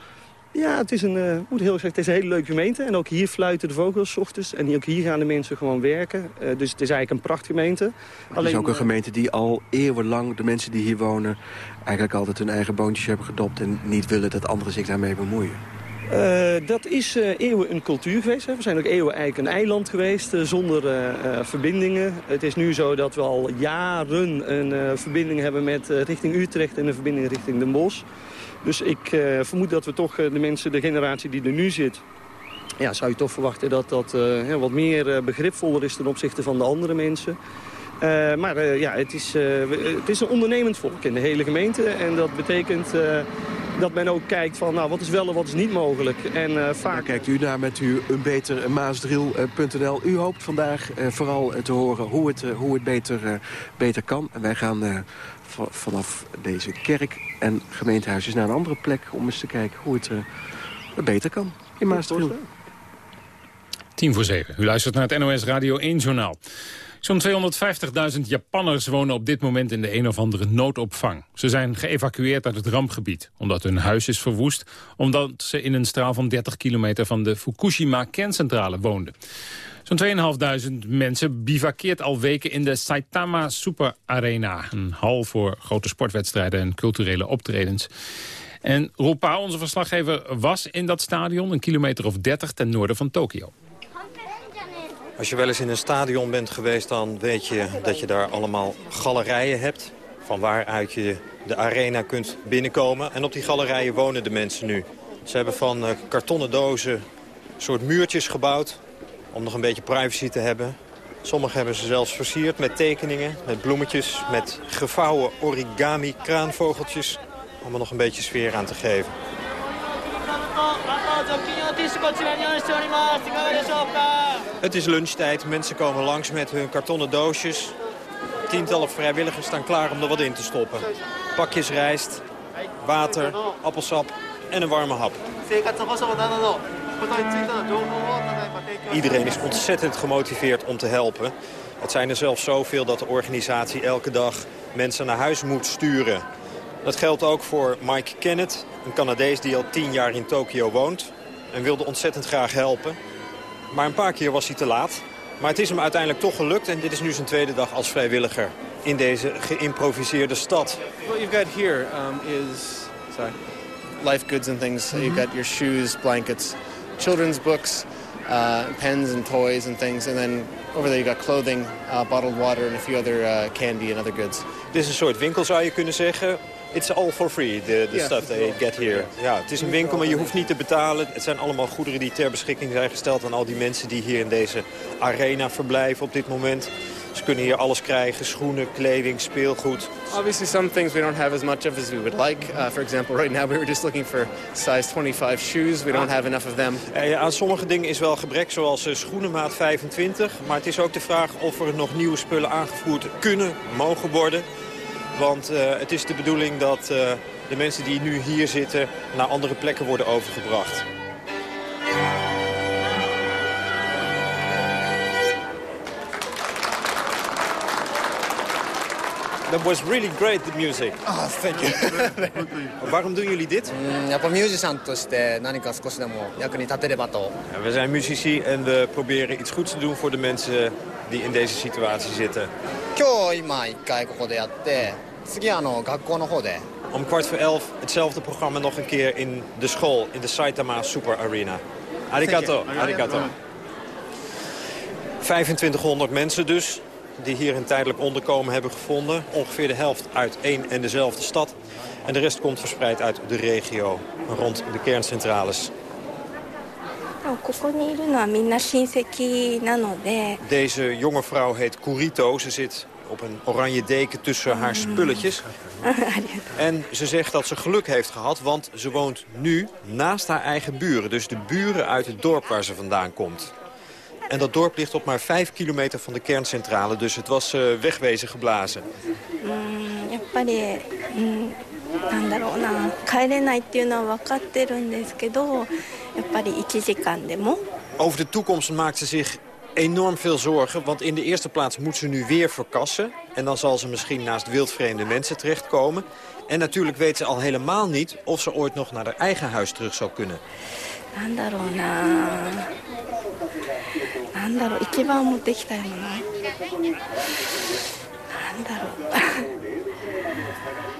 Ja, het is een, eh, moet heel gezegd, het is een hele leuke gemeente. En ook hier fluiten de vogels 's ochtends. En ook hier gaan de mensen gewoon werken. Eh, dus het is eigenlijk een prachtgemeente. Het is ook een gemeente die al eeuwenlang, de mensen die hier wonen... eigenlijk altijd hun eigen boontjes hebben gedopt... en niet willen dat anderen zich daarmee bemoeien. Eh, dat is eh, eeuwen een cultuur geweest. Hè. We zijn ook eeuwen eigenlijk een eiland geweest eh, zonder eh, eh, verbindingen. Het is nu zo dat we al jaren een eh, verbinding hebben met eh, richting Utrecht en een verbinding richting Den Bosch. Dus ik eh, vermoed dat we toch eh, de mensen, de generatie die er nu zit... Ja, zou je toch verwachten dat dat eh, wat meer begripvoller is ten opzichte van de andere mensen. Maar ja, het is, het is een ondernemend volk in de hele gemeente. En dat betekent dat men ook kijkt van nou, wat is wel en wat is niet mogelijk. En vaak... kijkt u naar met uw unbetermaasdriel.nl. U hoopt vandaag vooral te horen hoe het, hoe het beter, beter kan. En wij gaan vanaf deze kerk en gemeentehuisjes naar een andere plek... om eens te kijken hoe het beter kan in Maasdriel. Tien voor zeven. U luistert naar het NOS Radio 1 Journaal. Zo'n 250.000 Japanners wonen op dit moment in de een of andere noodopvang. Ze zijn geëvacueerd uit het rampgebied, omdat hun huis is verwoest... omdat ze in een straal van 30 kilometer van de Fukushima-kerncentrale woonden. Zo'n 2.500 mensen bivakkeert al weken in de Saitama Super Arena. Een hal voor grote sportwedstrijden en culturele optredens. En Pauw, onze verslaggever, was in dat stadion... een kilometer of 30 ten noorden van Tokio. Als je wel eens in een stadion bent geweest, dan weet je dat je daar allemaal galerijen hebt. Van waaruit je de arena kunt binnenkomen. En op die galerijen wonen de mensen nu. Ze hebben van uh, kartonnen dozen soort muurtjes gebouwd om nog een beetje privacy te hebben. Sommigen hebben ze zelfs versierd met tekeningen, met bloemetjes, met gevouwen origami kraanvogeltjes. Om er nog een beetje sfeer aan te geven. Het is lunchtijd. Mensen komen langs met hun kartonnen doosjes. Tientallen vrijwilligers staan klaar om er wat in te stoppen. Pakjes rijst, water, appelsap en een warme hap. Iedereen is ontzettend gemotiveerd om te helpen. Het zijn er zelfs zoveel dat de organisatie elke dag mensen naar huis moet sturen. Dat geldt ook voor Mike Kennett, een Canadees die al tien jaar in Tokio woont. En wilde ontzettend graag helpen. Maar een paar keer was hij te laat. Maar het is hem uiteindelijk toch gelukt en dit is nu zijn tweede dag als vrijwilliger in deze geïmproviseerde stad. What you've got here um, is sorry, life goods and things. Mm -hmm. You've got your shoes, blankets, children's books, uh, pens and toys and things. And then over there you got clothing, uh, bottled water and a few other uh, candy and other goods. Dit is een soort winkel zou je kunnen zeggen. It's all for free, the, the stuff they get here. Ja, het is een winkel, maar je hoeft niet te betalen. Het zijn allemaal goederen die ter beschikking zijn gesteld... aan al die mensen die hier in deze arena verblijven op dit moment. Ze kunnen hier alles krijgen, schoenen, kleding, speelgoed. Obviously some things we don't have as much of as we would like. Uh, for example, right now we were just looking for size 25 shoes. We don't have enough of them. Uh, aan sommige dingen is wel gebrek, zoals uh, schoenenmaat 25. Maar het is ook de vraag of er nog nieuwe spullen aangevoerd kunnen, mogen worden. Want uh, het is de bedoeling dat uh, de mensen die nu hier zitten... naar andere plekken worden overgebracht. That was really great, the music. Oh, thank you. Waarom doen jullie dit? Mm, we zijn muzici en we proberen iets goeds te doen voor de mensen die in deze situatie zitten. Om kwart voor elf hetzelfde programma nog een keer in de school, in de Saitama Super Arena. Arigato. Arigato. 2500 mensen dus, die hier een tijdelijk onderkomen hebben gevonden. Ongeveer de helft uit één en dezelfde stad. En de rest komt verspreid uit de regio, rond de kerncentrales. Deze jonge vrouw heet Kurito. Ze zit op een oranje deken tussen haar spulletjes. En ze zegt dat ze geluk heeft gehad, want ze woont nu naast haar eigen buren. Dus de buren uit het dorp waar ze vandaan komt. En dat dorp ligt op maar vijf kilometer van de kerncentrale, dus het was uh, wegwezen geblazen. Mm, なんだろうな帰れないっていうのは分かってるんですけどやっぱり1時間でも Over de toekomst maakt ze zich enorm veel zorgen. Want in de eerste plaats moet ze nu weer verkassen. En dan zal ze misschien naast wildvreemde mensen terechtkomen. En natuurlijk weet ze al helemaal niet of ze ooit nog naar haar eigen huis terug zou kunnen. なんだろうな なんだろう一番持ってきたいものなんだろう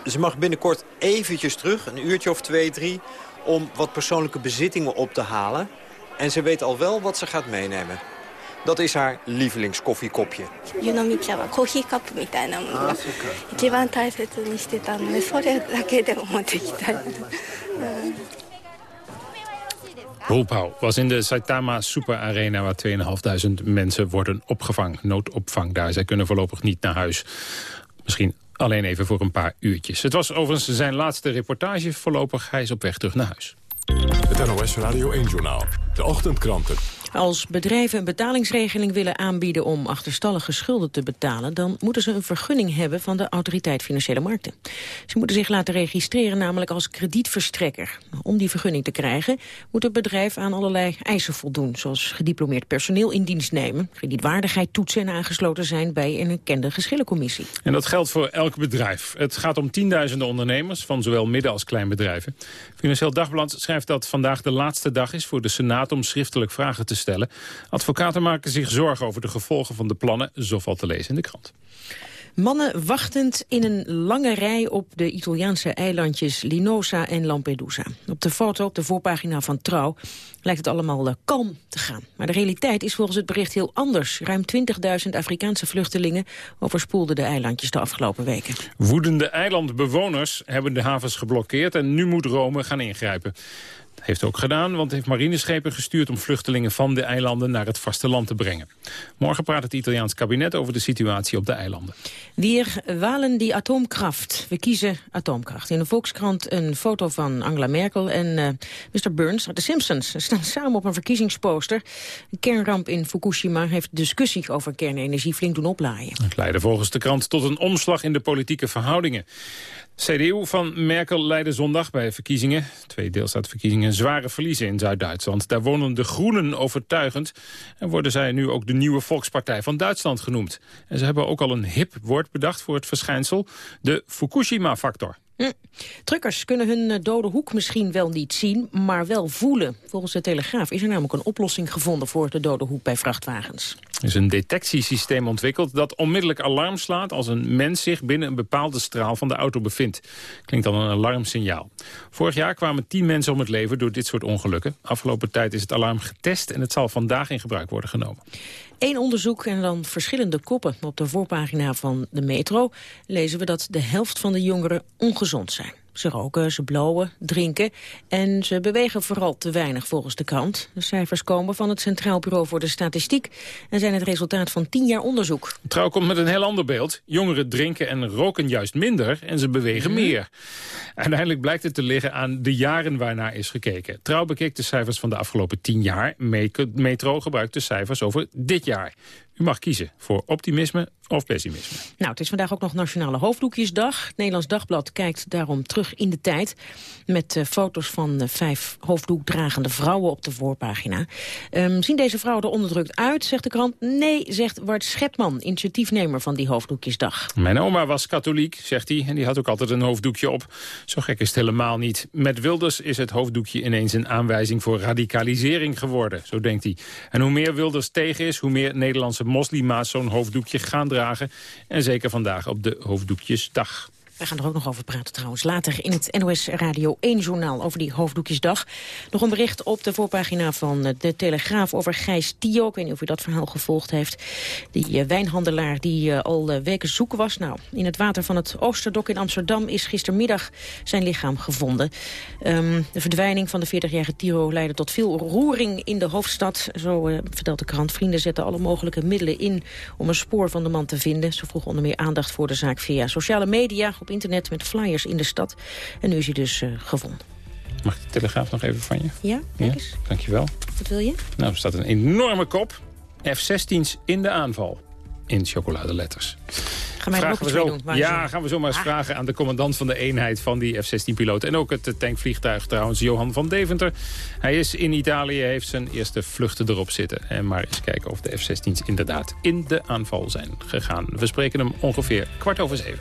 Ze mag binnenkort eventjes terug, een uurtje of twee, drie... om wat persoonlijke bezittingen op te halen. En ze weet al wel wat ze gaat meenemen. Dat is haar lievelingskoffiekopje. Roelpauw was in de Saitama Super Arena... waar 2.500 mensen worden opgevangen. Noodopvang daar. Zij kunnen voorlopig niet naar huis. Misschien alleen even voor een paar uurtjes. Het was overigens zijn laatste reportage. Voorlopig, hij is op weg terug naar huis. Het NOS Radio 1-journaal. De ochtendkranten. Als bedrijven een betalingsregeling willen aanbieden om achterstallige schulden te betalen, dan moeten ze een vergunning hebben van de Autoriteit Financiële Markten. Ze moeten zich laten registreren namelijk als kredietverstrekker. Om die vergunning te krijgen moet het bedrijf aan allerlei eisen voldoen, zoals gediplomeerd personeel in dienst nemen, kredietwaardigheid toetsen en aangesloten zijn bij een erkende geschillencommissie. En dat geldt voor elk bedrijf. Het gaat om tienduizenden ondernemers, van zowel midden- als kleinbedrijven. Financieel Dagblad schrijft dat vandaag de laatste dag is voor de Senaat om schriftelijk vragen te stellen. Advocaten maken zich zorgen over de gevolgen van de plannen, zo valt te lezen in de krant. Mannen wachtend in een lange rij op de Italiaanse eilandjes Linosa en Lampedusa. Op de foto op de voorpagina van Trouw lijkt het allemaal uh, kalm te gaan. Maar de realiteit is volgens het bericht heel anders. Ruim 20.000 Afrikaanse vluchtelingen overspoelden de eilandjes de afgelopen weken. Woedende eilandbewoners hebben de havens geblokkeerd en nu moet Rome gaan ingrijpen. Heeft ook gedaan, want heeft marineschepen gestuurd om vluchtelingen van de eilanden naar het vasteland te brengen. Morgen praat het Italiaans kabinet over de situatie op de eilanden. Weer walen die atoomkracht. We kiezen atoomkracht. In de Volkskrant een foto van Angela Merkel en uh, Mr. Burns uit de Simpsons. Ze staan samen op een verkiezingsposter. Een kernramp in Fukushima heeft discussie over kernenergie flink doen oplaaien. Het leidde volgens de krant tot een omslag in de politieke verhoudingen. CDU van Merkel leidde zondag bij verkiezingen, twee deelstaatverkiezingen, zware verliezen in Zuid-Duitsland. Daar wonen de Groenen overtuigend en worden zij nu ook de nieuwe Volkspartij van Duitsland genoemd. En ze hebben ook al een hip woord bedacht voor het verschijnsel, de Fukushima-factor. Hm. Truckers kunnen hun eh, dode hoek misschien wel niet zien, maar wel voelen. Volgens de Telegraaf is er namelijk een oplossing gevonden voor de dode hoek bij vrachtwagens. Er is een detectiesysteem ontwikkeld dat onmiddellijk alarm slaat als een mens zich binnen een bepaalde straal van de auto bevindt. Klinkt dan een alarmsignaal. Vorig jaar kwamen tien mensen om het leven door dit soort ongelukken. Afgelopen tijd is het alarm getest en het zal vandaag in gebruik worden genomen. Eén onderzoek en dan verschillende koppen. Op de voorpagina van de metro lezen we dat de helft van de jongeren ongezond zijn. Ze roken, ze blowen, drinken en ze bewegen vooral te weinig volgens de krant. De cijfers komen van het Centraal Bureau voor de Statistiek en zijn het resultaat van tien jaar onderzoek. Trouw komt met een heel ander beeld. Jongeren drinken en roken juist minder en ze bewegen Mhm. meer. Uiteindelijk blijkt het te liggen aan de jaren waarnaar is gekeken. Trouw bekeek de cijfers van de afgelopen tien jaar. Me- Metro gebruikt de cijfers over dit jaar. U mag kiezen voor optimisme of pessimisme. Nou, het is vandaag ook nog Nationale Hoofddoekjesdag. Het Nederlands Dagblad kijkt daarom terug in de tijd... met eh, foto's van eh, vijf hoofddoekdragende vrouwen op de voorpagina. Ehm, zien deze vrouwen er onderdrukt uit, zegt de krant? Nee, zegt Bart Schepman, initiatiefnemer van die Hoofddoekjesdag. Mijn oma was katholiek, zegt hij, en die had ook altijd een hoofddoekje op. Zo gek is het helemaal niet. Met Wilders is het hoofddoekje ineens een aanwijzing voor radicalisering geworden, zo denkt hij. En hoe meer Wilders tegen is, hoe meer Nederlandse moslima's zo'n hoofddoekje gaan dragen. En zeker vandaag op de Hoofddoekjesdag. We gaan er ook nog over praten trouwens. Later in het NOS Radio 1-journaal over die hoofddoekjesdag. Nog een bericht op de voorpagina van eh, de Telegraaf over Gijs Tio. Ik weet niet of u dat verhaal gevolgd heeft. Die eh, wijnhandelaar die eh, al weken zoeken was. Nou, in het water van het Oosterdok in Amsterdam is gistermiddag zijn lichaam gevonden. Ehm, de verdwijning van de 40-jarige Tio leidde tot veel roering in de hoofdstad. Zo vertelt de krant. Vrienden zetten alle mogelijke middelen in om een spoor van de man te vinden. Ze vroegen onder meer aandacht voor de zaak via sociale media, op internet met flyers in de stad. En nu is hij dus eh, gevonden. Mag ik de telegraaf nog even van je? Ja, kijk eens. dankjewel. Wat wil je? Nou, er staat een enorme kop. F-16's in de aanval. In chocoladeletters. Ga mij er ook Vragen we zo, doen. Ja, gaan we zo maar eens Ah. vragen aan de commandant van de eenheid van die F-16-piloot. En ook het tankvliegtuig trouwens, Johan van Deventer. Hij is in Italië, heeft zijn eerste vluchten erop zitten. En maar eens kijken of de F-16's inderdaad in de aanval zijn gegaan. We spreken hem ongeveer kwart over zeven.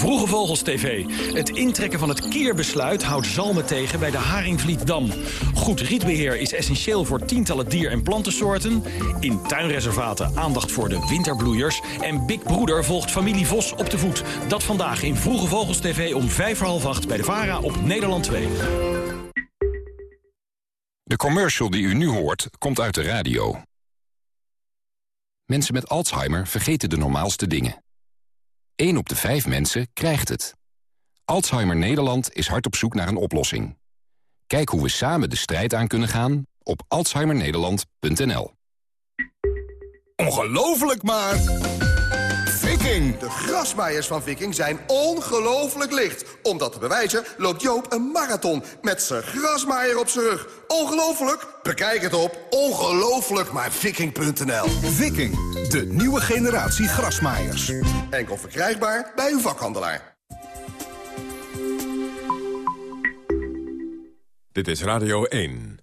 Vroege Vogels TV. Het intrekken van het keerbesluit houdt zalmen tegen bij de Haringvlietdam. Goed rietbeheer is essentieel voor tientallen dier- en plantensoorten. In tuinreservaten aandacht voor de winterbloeiers. En Big Broeder volgt familie Vos op de voet. Dat vandaag in Vroege Vogels TV om vijf voor half acht bij de VARA op Nederland 2. De commercial die u nu hoort, komt uit de radio. Mensen met Alzheimer vergeten de normaalste dingen. 1 op de 5 mensen krijgt het. Alzheimer Nederland is hard op zoek naar een oplossing. Kijk hoe we samen de strijd aan kunnen gaan op alzheimernederland.nl. Ongelooflijk maar... Viking! De grasmaaiers van Viking zijn ongelooflijk licht. Om dat te bewijzen loopt Joop een marathon met zijn grasmaaier op zijn rug. Ongelooflijk? Bekijk het op ongelooflijkmaarviking.nl Viking, de nieuwe generatie grasmaaiers. Enkel verkrijgbaar bij uw vakhandelaar. Dit is Radio 1.